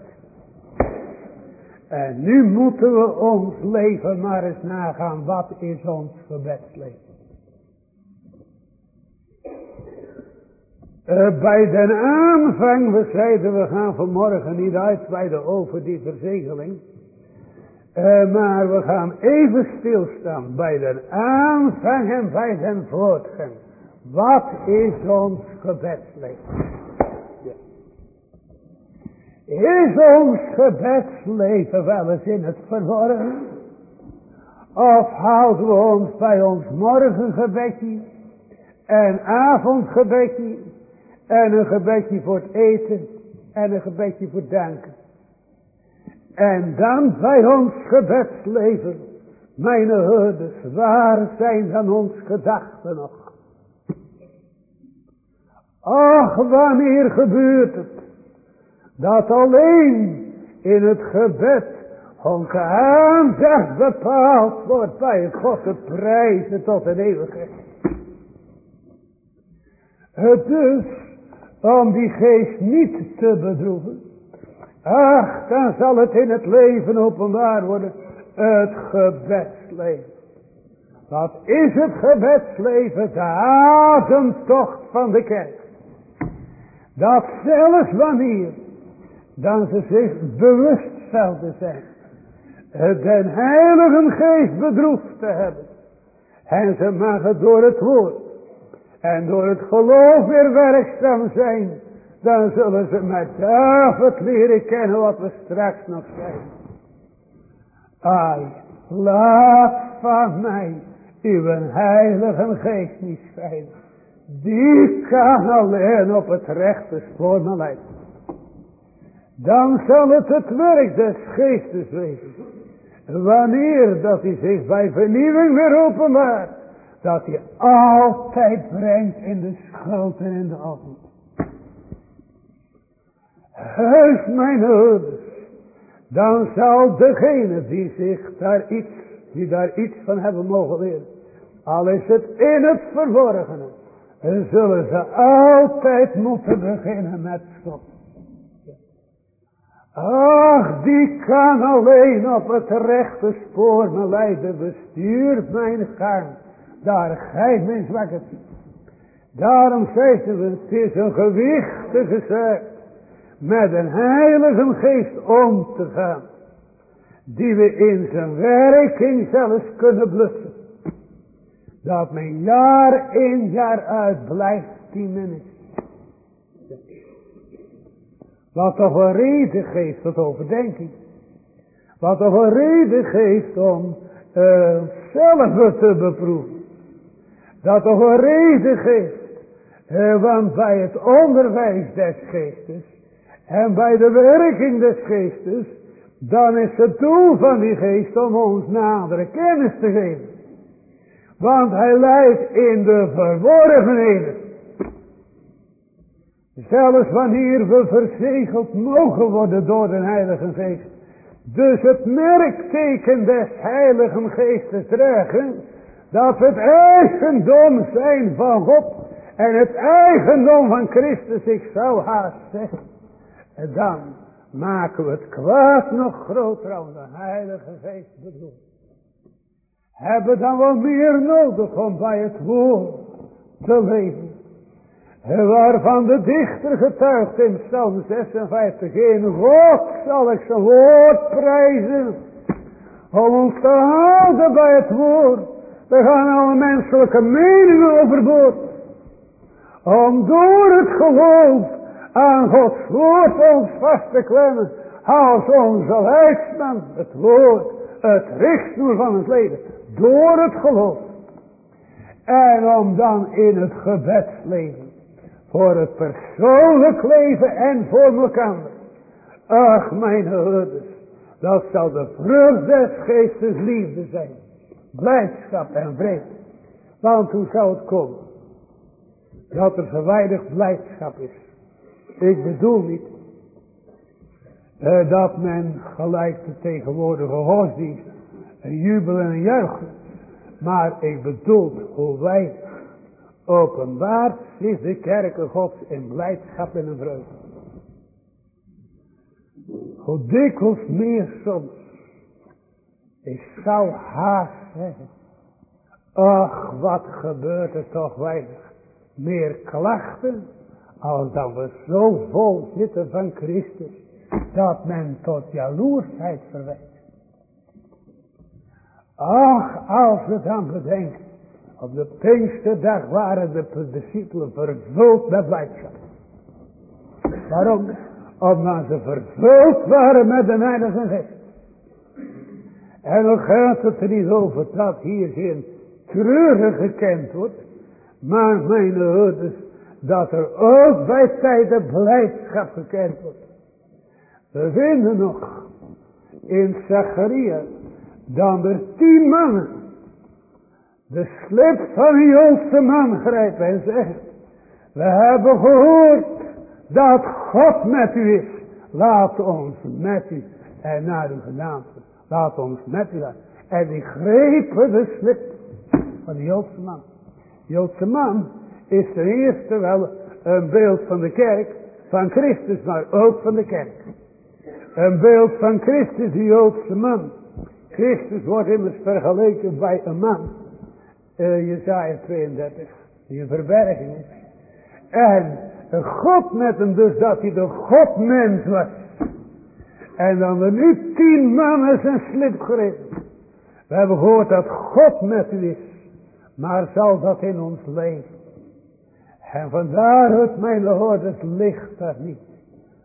En nu moeten we ons leven maar eens nagaan. Wat is ons gebedsleven? Uh, bij den aanvang, we zeiden we gaan vanmorgen niet uit bij de over die verzegeling. Uh, maar we gaan even stilstaan bij de aanvang en bij den voortgang. Wat is ons gebedsleven? Is ons gebedsleven wel eens in het verworren? Of houden we ons bij ons morgengebedje en avondgebedje en een gebedje voor het eten en een gebedje voor danken? En dan bij ons gebedsleven, mijn herders, waar zijn dan ons gedachten nog? Ach, wanneer gebeurt het? Dat alleen in het gebed aandacht bepaald wordt bij God te prijzen tot een eeuwigheid. Het dus om die geest niet te bedroeven. Ach, dan zal het in het leven openbaar worden. Het gebedsleven. Wat is het gebedsleven? De ademtocht van de kerk. Dat zelfs wanneer dan ze zich bewust zouden zijn. Den heilige geest bedroefd te hebben. En ze mogen door het woord. En door het geloof weer werkzaam zijn. Dan zullen ze met David leren kennen wat we straks nog zijn. Ai, laat van mij uw heilige geest niet schijnen. Die kan alleen op het rechte spoor me leiden. Dan zal het het werk des geestes wezen. Wanneer dat hij zich bij vernieuwing weer openbaart. Dat hij altijd brengt in de schuld en in de afval. Huis mijn ouders. Dan zal degene die zich daar iets, die daar iets van hebben mogen leren. Al is het in het verborgene. Zullen ze altijd moeten beginnen met stop. Ach, die kan alleen op het rechte spoor me leiden. Bestuurt mijn gang. Daar gij mijn zwakke. Daarom zeggen we, het is een gewichtige zaak. Met een heilige geest om te gaan. Die we in zijn werking zelfs kunnen blussen. Dat men jaar in jaar uit blijft die mens. Wat toch een reden geeft tot overdenking. Wat toch een reden geeft om uh, zelf te beproeven. Dat toch een reden geeft. Uh, want bij het onderwijs des geestes. En bij de werking des geestes. Dan is het doel van die geest om ons nadere kennis te geven. Want hij leidt in de verworvenheden. Zelfs wanneer we verzegeld mogen worden door de Heilige Geest. Dus het merkteken des Heiligen Geestes dragen. Dat we het eigendom zijn van God. En het eigendom van Christus, ik zou haast. En dan maken we het kwaad nog groter om de Heilige Geest bedoeld. Hebben dan wel meer nodig om bij het woord te leven. Waarvan de dichter getuigt in Psalm 56. In God zal ik zijn woord prijzen. Om ons te houden bij het woord. We gaan alle menselijke meningen overboord. Om door het geloof aan Gods woord ons vast te klemmen. Als onze leidsman, het woord, het richtsnoer van het leven. Door het geloof. En om dan in het gebedsleven voor het persoonlijk leven en voor elkaar. Ach, mijn herders, dat zal de vrucht des geestes liefde zijn. Blijdschap en vrede. Want hoe zou het komen? dat er zo weinig blijdschap is. Ik bedoel niet uh, dat men gelijk de tegenwoordige godsdienst een jubel en juichen. Maar ik bedoel hoe weinig openbaart is de kerken gods in blijdschap en vreugde. Hoe dikwijls meer soms. Ik zou haast zeggen. Ach, wat gebeurt er toch weinig. Meer klachten. Als dan we zo vol zitten van Christus. Dat men tot jaloersheid verwijt. Ach, als we dan bedenken. Op de Pinksterdag waren de discipelen vervuld met blijdschap. Waarom? Omdat ze vervuld waren met de Heilige Geest. En dan gaat het er niet over dat hier geen treuren gekend wordt. Maar mijn ouders, dat er ook bij tijden blijdschap gekend wordt. We vinden nog in Zacharia dan er tien mannen de slip van een Joodse man grijpen en zegt. We hebben gehoord dat God met u is. Laat ons met u en naar uw genaamte. Laat ons met u gaan. En die grepen de slip van de Joodse man. De Joodse man is ten eerste wel een beeld van de kerk, van Christus, maar ook van de kerk. Een beeld van Christus, de Joodse man. Christus wordt immers vergeleken bij een man. Uh, Jezaja 32, die verberging is. En God met hem dus dat hij de Godmens was. En dan er nu tien mannen zijn slip gereden. We hebben gehoord dat God met u is. Maar zal dat in ons leven. En vandaar het mijn hoorders ligt daar niet.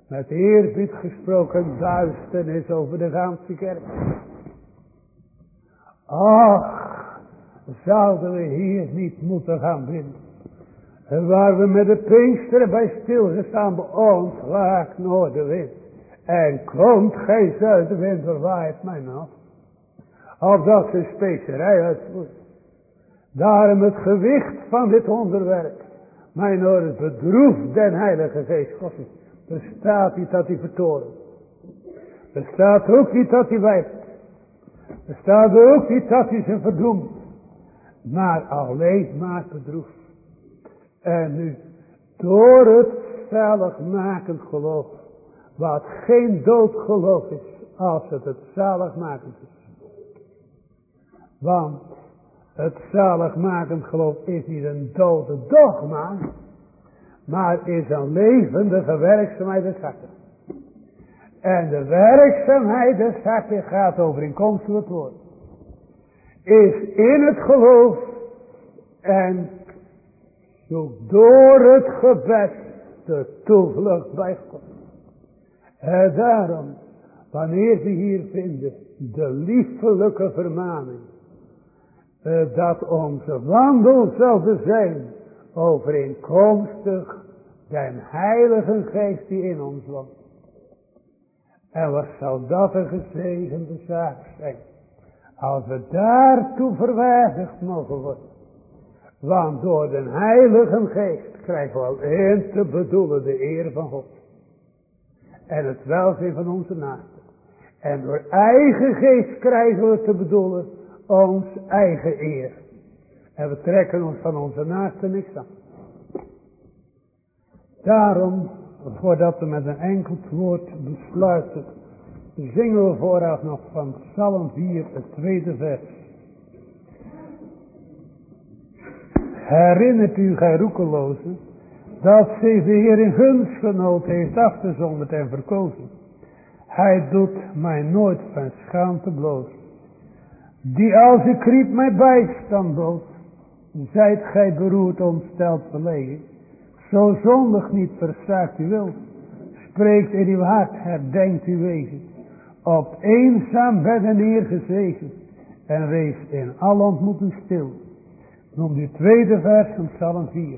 Met eerbied gesproken duisternis over de ganse kerk. Ach, zouden we hier niet moeten gaan binnen. En waar we met de Pinksteren bij stilgestaan waakt noordenwind. En komt gij zuidenwind, verwaait mij nog. Of dat ze specerij uitvoert. Daarom het gewicht van dit onderwerp. Mijn oor bedroeft den heilige geest God Er staat niet dat hij vertoren. Er staat ook niet dat hij wijpt. Er staat ook niet dat hij ze verdoemt. Maar alleen maar bedroeft. En nu, door het zaligmakend geloof, wat geen doodgeloof is, als het het zaligmakend is. Want het zaligmakend geloof is niet een dode dogma, maar is een levendige werkzaamheid des harten. En de werkzaamheid des harten gaat over het woord. Is in het geloof en Zoek door het gebed de toevlucht bij God. Daarom, wanneer ze hier vinden, de liefelijke vermaning, eh, dat onze wandel zal zijn overeenkomstig den heilige geest die in ons woont. En wat zal dat een gezegende zaak zijn, als we daartoe verwaardigd mogen worden. Want door de heilige geest krijgen we alleen te bedoelen de eer van God. En het welzijn van onze naasten. En door eigen geest krijgen we te bedoelen ons eigen eer. En we trekken ons van onze naasten niks aan. Daarom, voordat we met een enkel woord besluiten, zingen we vooraf nog van Psalm 4, het tweede vers. Herinnert u, gij roekelozen, dat zich de Heer in gunstgenoot heeft afgezonderd en verkozen. Hij doet mij nooit van schaamte bloos. Die als ik riep mij bijstand bood, zijt gij beroerd ontsteld verlegen. Zo zondig niet verstaat u wil. Spreekt in uw hart, herdenkt uw wegen. Op eenzaam bedden neergezegen en wees in al ontmoeting stil. Noem die tweede vers van Psalm 4.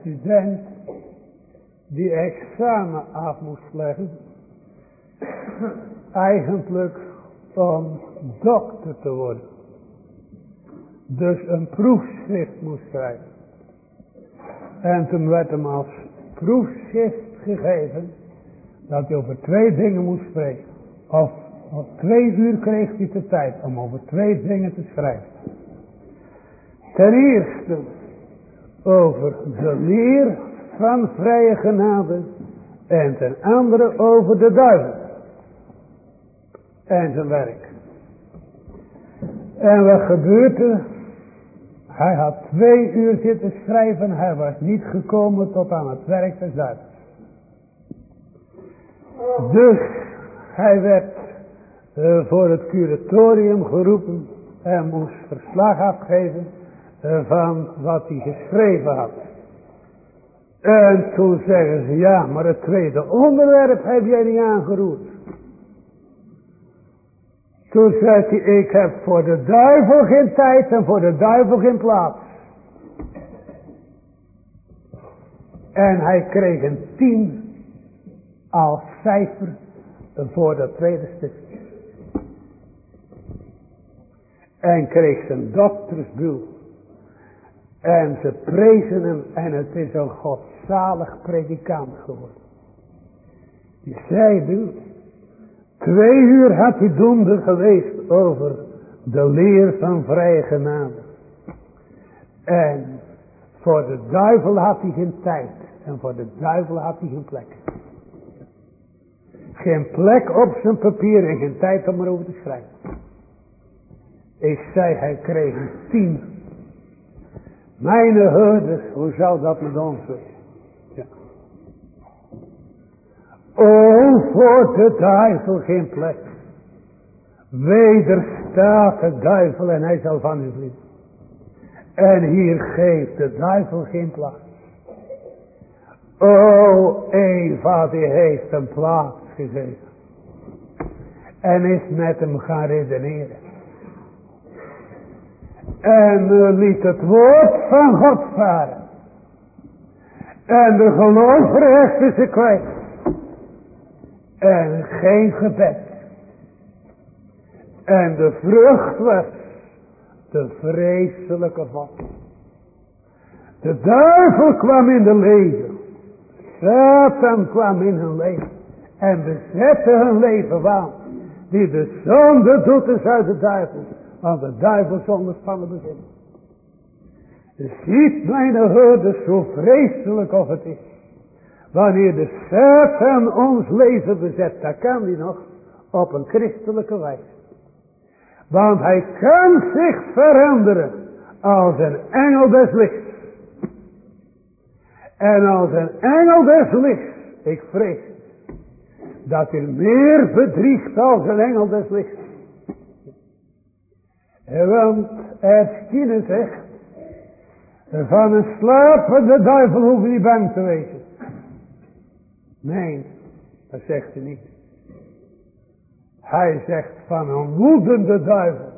Student die examen af moest leggen. Eigenlijk om dokter te worden. Dus een proefschrift moest schrijven. En toen werd hem als proefschrift gegeven dat hij over twee dingen moest spreken. Of op twee uur kreeg hij de tijd om over twee dingen te schrijven. Ten eerste over de leer van vrije genade en ten andere over de duivel en zijn werk. En wat gebeurde? Hij had twee uur zitten schrijven, hij was niet gekomen tot aan het werk des duivels. Dus hij werd uh, voor het curatorium geroepen en moest verslag afgeven van wat hij geschreven had. En toen zeggen ze, ja, maar het tweede onderwerp heb jij niet aangeroerd. Toen zei hij, ik heb voor de duivel geen tijd en voor de duivel geen plaats. En hij kreeg een tien als cijfer voor dat tweede stuk. En kreeg zijn doktersbul. En ze prezen hem en het is een godzalig predikant geworden. Die zei, twee uur had hij doende geweest over de leer van vrije genade. En voor de duivel had hij geen tijd. En voor de duivel had hij geen plek. Geen plek op zijn papier en geen tijd om erover te schrijven. Ik zei, hij kreeg een tien. Mijn herders, hoe zou dat ons zijn? Ja. O, voor de duivel geen plek. Wederstaat de duivel en hij zal van u vliegen. En hier geeft de duivel geen plaats. O, Eva die heeft een plaats gegeven. En is met hem gaan redeneren. En liet het woord van God varen. En de geloofrecht is kwijt. En geen gebed. En de vrucht was de vreselijke val. De duivel kwam in de leven. Satan kwam in hun leven. En bezette hun leven waan. Die de zonde doet is uit de duivel. Want de duivel zonder spannen beginnen. Ziet mijn hoorders zo vreselijk of het is. Wanneer de Satan ons leven bezet. Dat kan hij nog. Op een christelijke wijze. Want hij kan zich veranderen. Als een engel des lichts. En als een engel des lichts. Ik vrees. Dat hij meer bedriegt als een engel des lichts. Want Erskine zegt. Van een slapende duivel hoef je niet bang te wezen. Nee, dat zegt hij niet. Hij zegt van een woedende duivel.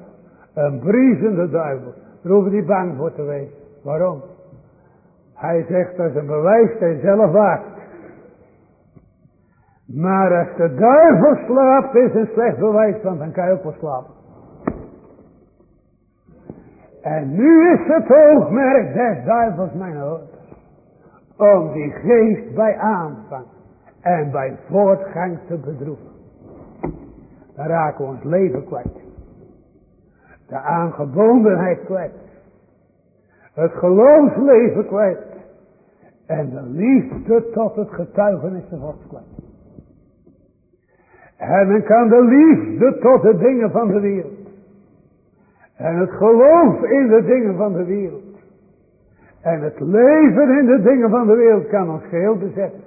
Een briezende duivel. Daar hoef je niet bang voor te wezen. Waarom? Hij zegt dat is een bewijs dat hij zelf waakt. Maar als de duivel slaapt is een slecht bewijs, want dan kan je ook wel slapen. En nu is het oogmerk des duivels mijn hoort. Om die geest bij aanvang en bij voortgang te bedroeven. Dan raken we ons leven kwijt. De aangebondenheid kwijt. Het geloofsleven kwijt. En de liefde tot het getuigenis van kwijt. En men kan de liefde tot de dingen van de wereld. En het geloof in de dingen van de wereld. En het leven in de dingen van de wereld kan ons geheel bezetten.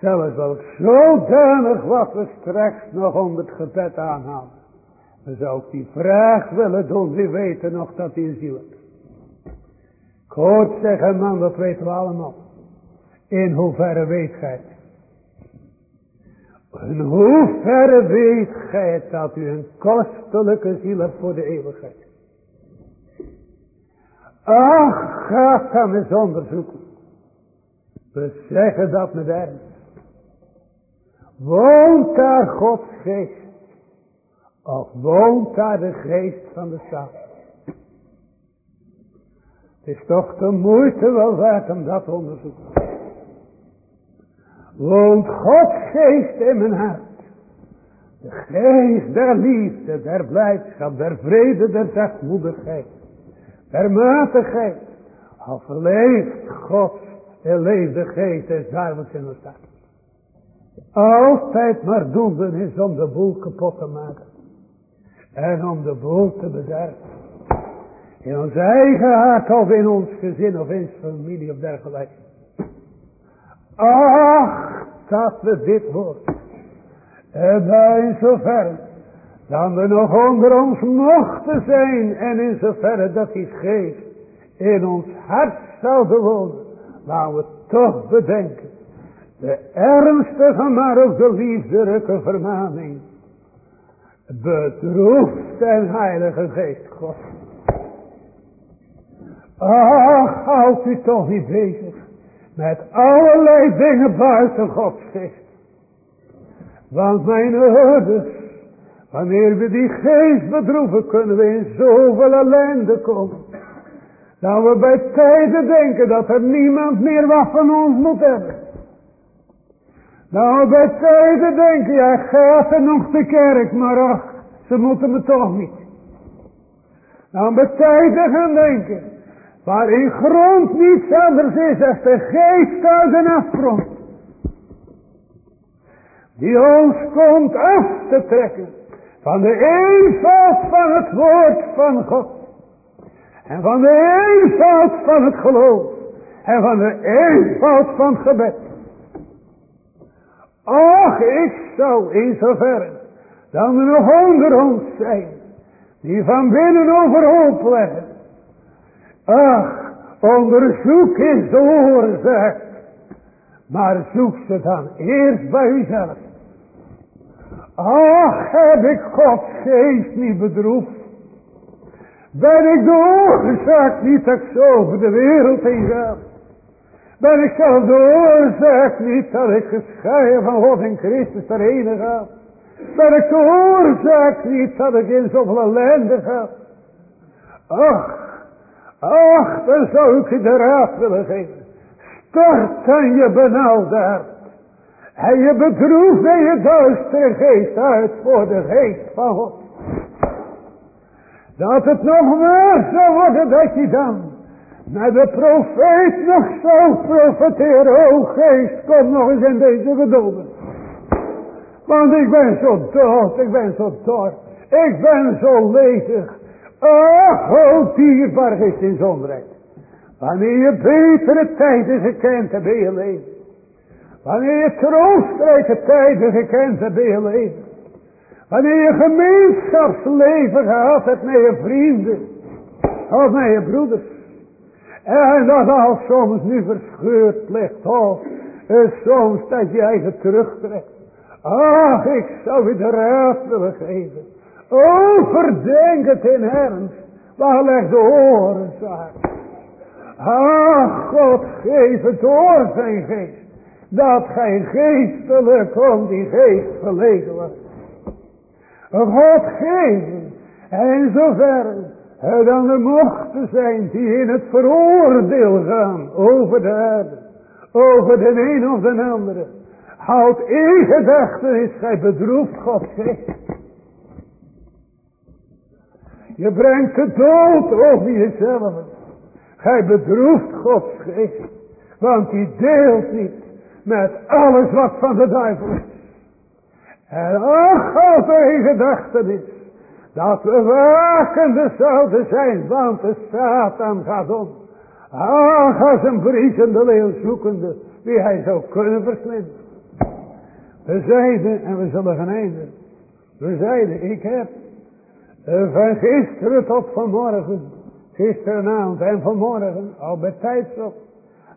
Zelfs wel zodanig wat we straks nog onder het gebed aanhalen. We zou ook die vraag willen doen, wie weten nog dat een ziel. Ik hoor zeggen, man, dat weten we allemaal. In hoeverre weet gij in hoeverre weet gij dat u een kostelijke ziel hebt voor de eeuwigheid? Ach, ga dan eens onderzoeken. We zeggen dat met ernst. Woont daar Gods geest? Of woont daar de geest van de stad? Het is toch de moeite wel waard om dat te onderzoeken. Woont Gods geest in mijn hart? De geest der liefde, der blijdschap, der vrede, der zachtmoedigheid, der matigheid. Of leeft God, de leefde geest, is daar wat in de stad. Altijd maar doelen is om de boel kapot te maken. En om de boel te bederven. In ons eigen hart of in ons gezin of in familie of dergelijke. Ach, dat we dit woord. En in zover dan we nog onder ons mochten zijn. En in zoverre dat die geest in ons hart zou wonen. Laten we toch bedenken. De ernstige maar ook de liefderlijke vermaning. Bedroeft en heilige geest God. Ach, houdt u toch niet bezig met allerlei dingen buiten Gods geest. Want mijn ouders, wanneer we die geest bedroeven, kunnen we in zoveel ellende komen. Dat we bij tijden denken dat er niemand meer wat van ons moet hebben. Dat we bij tijden denken, ja gaat er nog de kerk, maar ach, ze moeten me toch niet. Nou, bij tijden gaan denken, Waar in grond niets anders is als de geest uit de afgrond. Die ons komt af te trekken van de eenvoud van het woord van God. En van de eenvoud van het geloof. En van de eenvoud van het gebed. Och, ik zou in zoverre dan er nog onder ons zijn. Die van binnen overhoop leggen Ach, onderzoek is de oorzaak. Maar zoek ze dan eerst bij uzelf. Ach, heb ik Gods geest niet bedroefd. Ben ik de oorzaak niet dat ik zo over de wereld heen ga. Ben ik zelf de oorzaak niet dat ik gescheiden van God en Christus terheen ga. Ben ik de oorzaak niet dat ik in zoveel ellende ga. Ach, Ach, dan zou ik je de raad willen geven. Stort aan je benauwde hart. En je bedroefd en je duistere geest uit voor de geest van God. Dat het nog waar zou worden dat je dan naar de profeet nog zou profeteren. O geest, kom nog eens in deze gedulden. Want ik ben zo dood, ik ben zo dood. Ik ben zo ledig. Ach, hoe dierbaar is in zonderheid. Wanneer je betere tijden gekend hebt in je leven. Wanneer je troostrijke tijden gekend hebt in je leven. Wanneer je gemeenschapsleven gehad hebt met je vrienden. Of met je broeders. En dat al soms nu verscheurd ligt. Of soms dat je eigen terugtrekt. Ach, ik zou je de raad willen geven. Overdenk het in ernst. Waar legt de oorzaak? Ach, God geef het door zijn geest. Dat gij geestelijk om die geest verlegen was. God geven. En zover er dan er mochten zijn die in het veroordeel gaan over de aarde. Over de een of de andere. Houd in gedachtenis, gij bedroeft Gods geest. Je brengt de dood over jezelf. Gij bedroeft Gods geest. Want die deelt niet met alles wat van de duivel is. En ach, als er in gedachten is. Dat we wakende zouden zijn. Want de Satan gaat om. Ach, als een briesende leeuw zoekende. Wie hij zou kunnen verslinden. We zeiden, en we zullen gaan eindigen. We zeiden, ik heb van gisteren tot vanmorgen, gisteravond en vanmorgen, al bij tijdstop,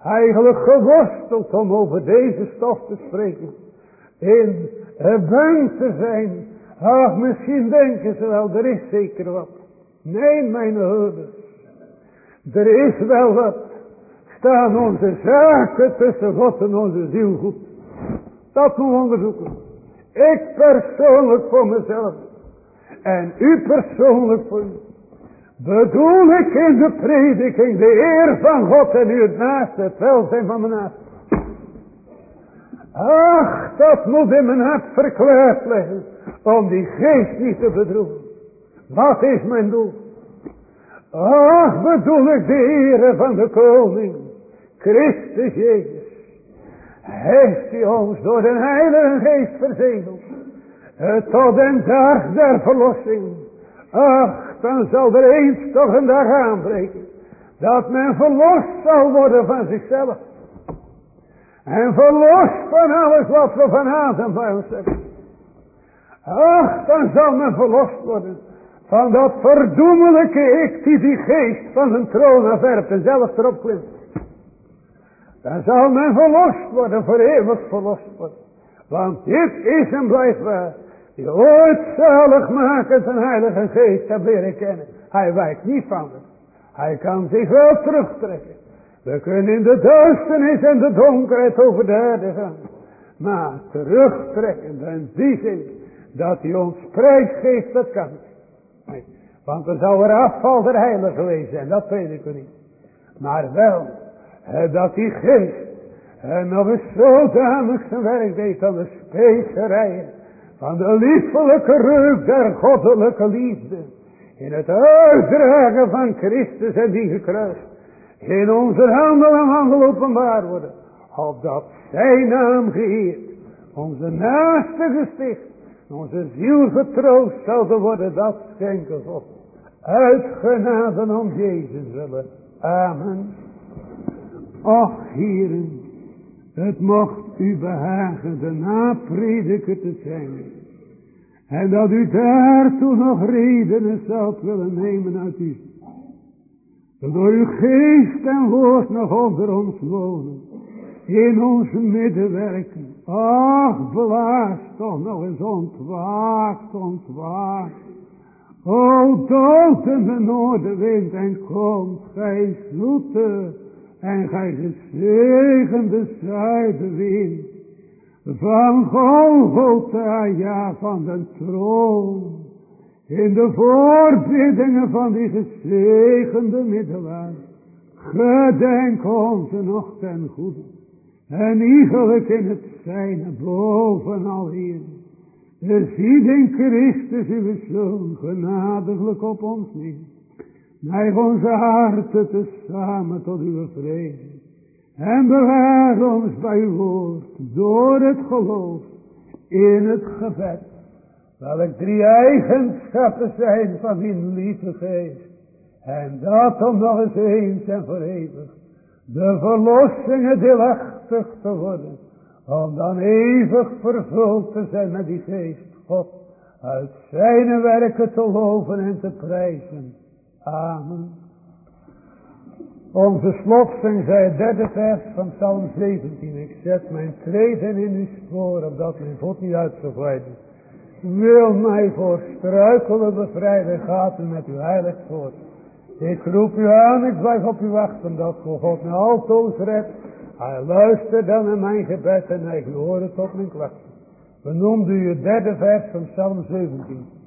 eigenlijk geworsteld om over deze stof te spreken. In bang te zijn. Ach, misschien denken ze wel, er is zeker wat. Nee, mijn houders. Er is wel wat. Staan onze zaken tussen God en onze ziel goed. Dat moeten we onderzoeken. Ik persoonlijk voor mezelf. En u persoonlijk voor. Bedoel ik in de prediking de eer van God en u het naaste, het welzijn van mijn naaste. Ach, dat moet in mijn hart verklaard liggen. Om die geest niet te bedroeven. Wat is mijn doel? Ach, bedoel ik de ere van de koning. Christus Jezus. Heeft hij ons door de heilige geest verzegeld. Tot een dag der verlossing. Ach, dan zal er eens toch een dag aanbreken. Dat men verlost zal worden van zichzelf. En verlost van alles wat we van Adam bij ons hebben. Ach, dan zal men verlost worden. Van dat verdoemelijke ik die geest van een troon afwerpt en zelf erop klimt. Dan zal men verlost worden, voor eeuwig verlost worden. Want dit is en blijft waar. Die ooit zalig maken zijn heilige geest heb leren kennen. Hij wijkt niet van het. Hij kan zich wel terugtrekken. We kunnen in de duisternis en de donkerheid over de aarde gaan. Maar terugtrekken in die zin dat hij ons prijs geeft, dat kan niet. Want er zou er afval der heilige geweest zijn, dat weet ik niet. Maar wel, dat die geest en nog eens zodanig zijn werk deed aan de specerijen van de liefelijke reuk der goddelijke liefde. In het uitdragen van Christus en die gekruist. In onze handel en handel openbaar worden. Opdat zijn naam geëerd. Onze naaste gesticht. Onze ziel getroost zouden worden. Dat schenken God. Uit genade om Jezus willen. Amen. Och heren. Het mocht u behagen de naprediker te zijn. En dat u daartoe nog redenen zou willen nemen uit u. Door uw geest en woord nog onder ons wonen. In ons midden werken. Ach, blaas toch nog eens ontwaakt, ontwaakt. O de noordenwind en komt, gij zoete en gij gezegende zuidenwind van Golgotha, ja van de troon. In de voorbiddingen van die gezegende middelaar. Gedenk onze nog ten goede. En iegelijk in het zijne bovenal hier. Ziet in Christus uw Zoon genadiglijk op ons neer. Neig onze harten te samen tot uw vrede. En bewaar ons bij uw woord door het geloof in het gebed. Welk drie eigenschappen zijn van die lieve geest. En dat om nog eens eens en voor eeuwig de verlossingen deelachtig te worden. Om dan eeuwig vervuld te zijn met die geest God. Uit zijn werken te loven en te prijzen. Amen. Onze slotzing zij derde vers van Psalm 17. Ik zet mijn treden in uw spoor, opdat mijn voet niet uit zou glijden. Wil mij voor struikelen bevrijden, gaten met uw heilig woord. Ik roep u aan, ik blijf op u wachten, dat God mij altoos redt. Hij luistert dan naar mijn gebed en hij gehoord tot mijn klachten. We noemden u het derde vers van Psalm 17.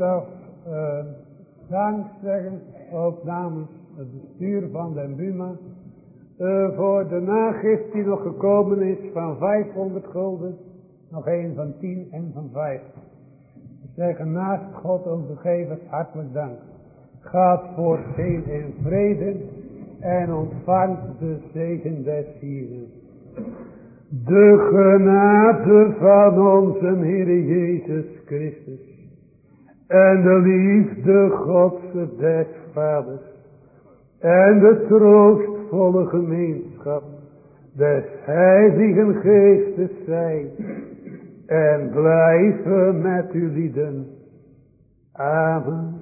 Af uh, dank zeggen, ook namens het bestuur van den Buma, uh, voor de nagif die nog gekomen is van 500 gulden, nog een van 10 en van 5. We zeggen naast God onze gevers hartelijk dank. Gaat voortdien in vrede en ontvangt de zegen des Hieren. De genade van onze Heer Jezus Christus en de liefde Godse des Vaders en de troostvolle gemeenschap des Heiligen Geestes zijn en blijven met u lieden. Amen.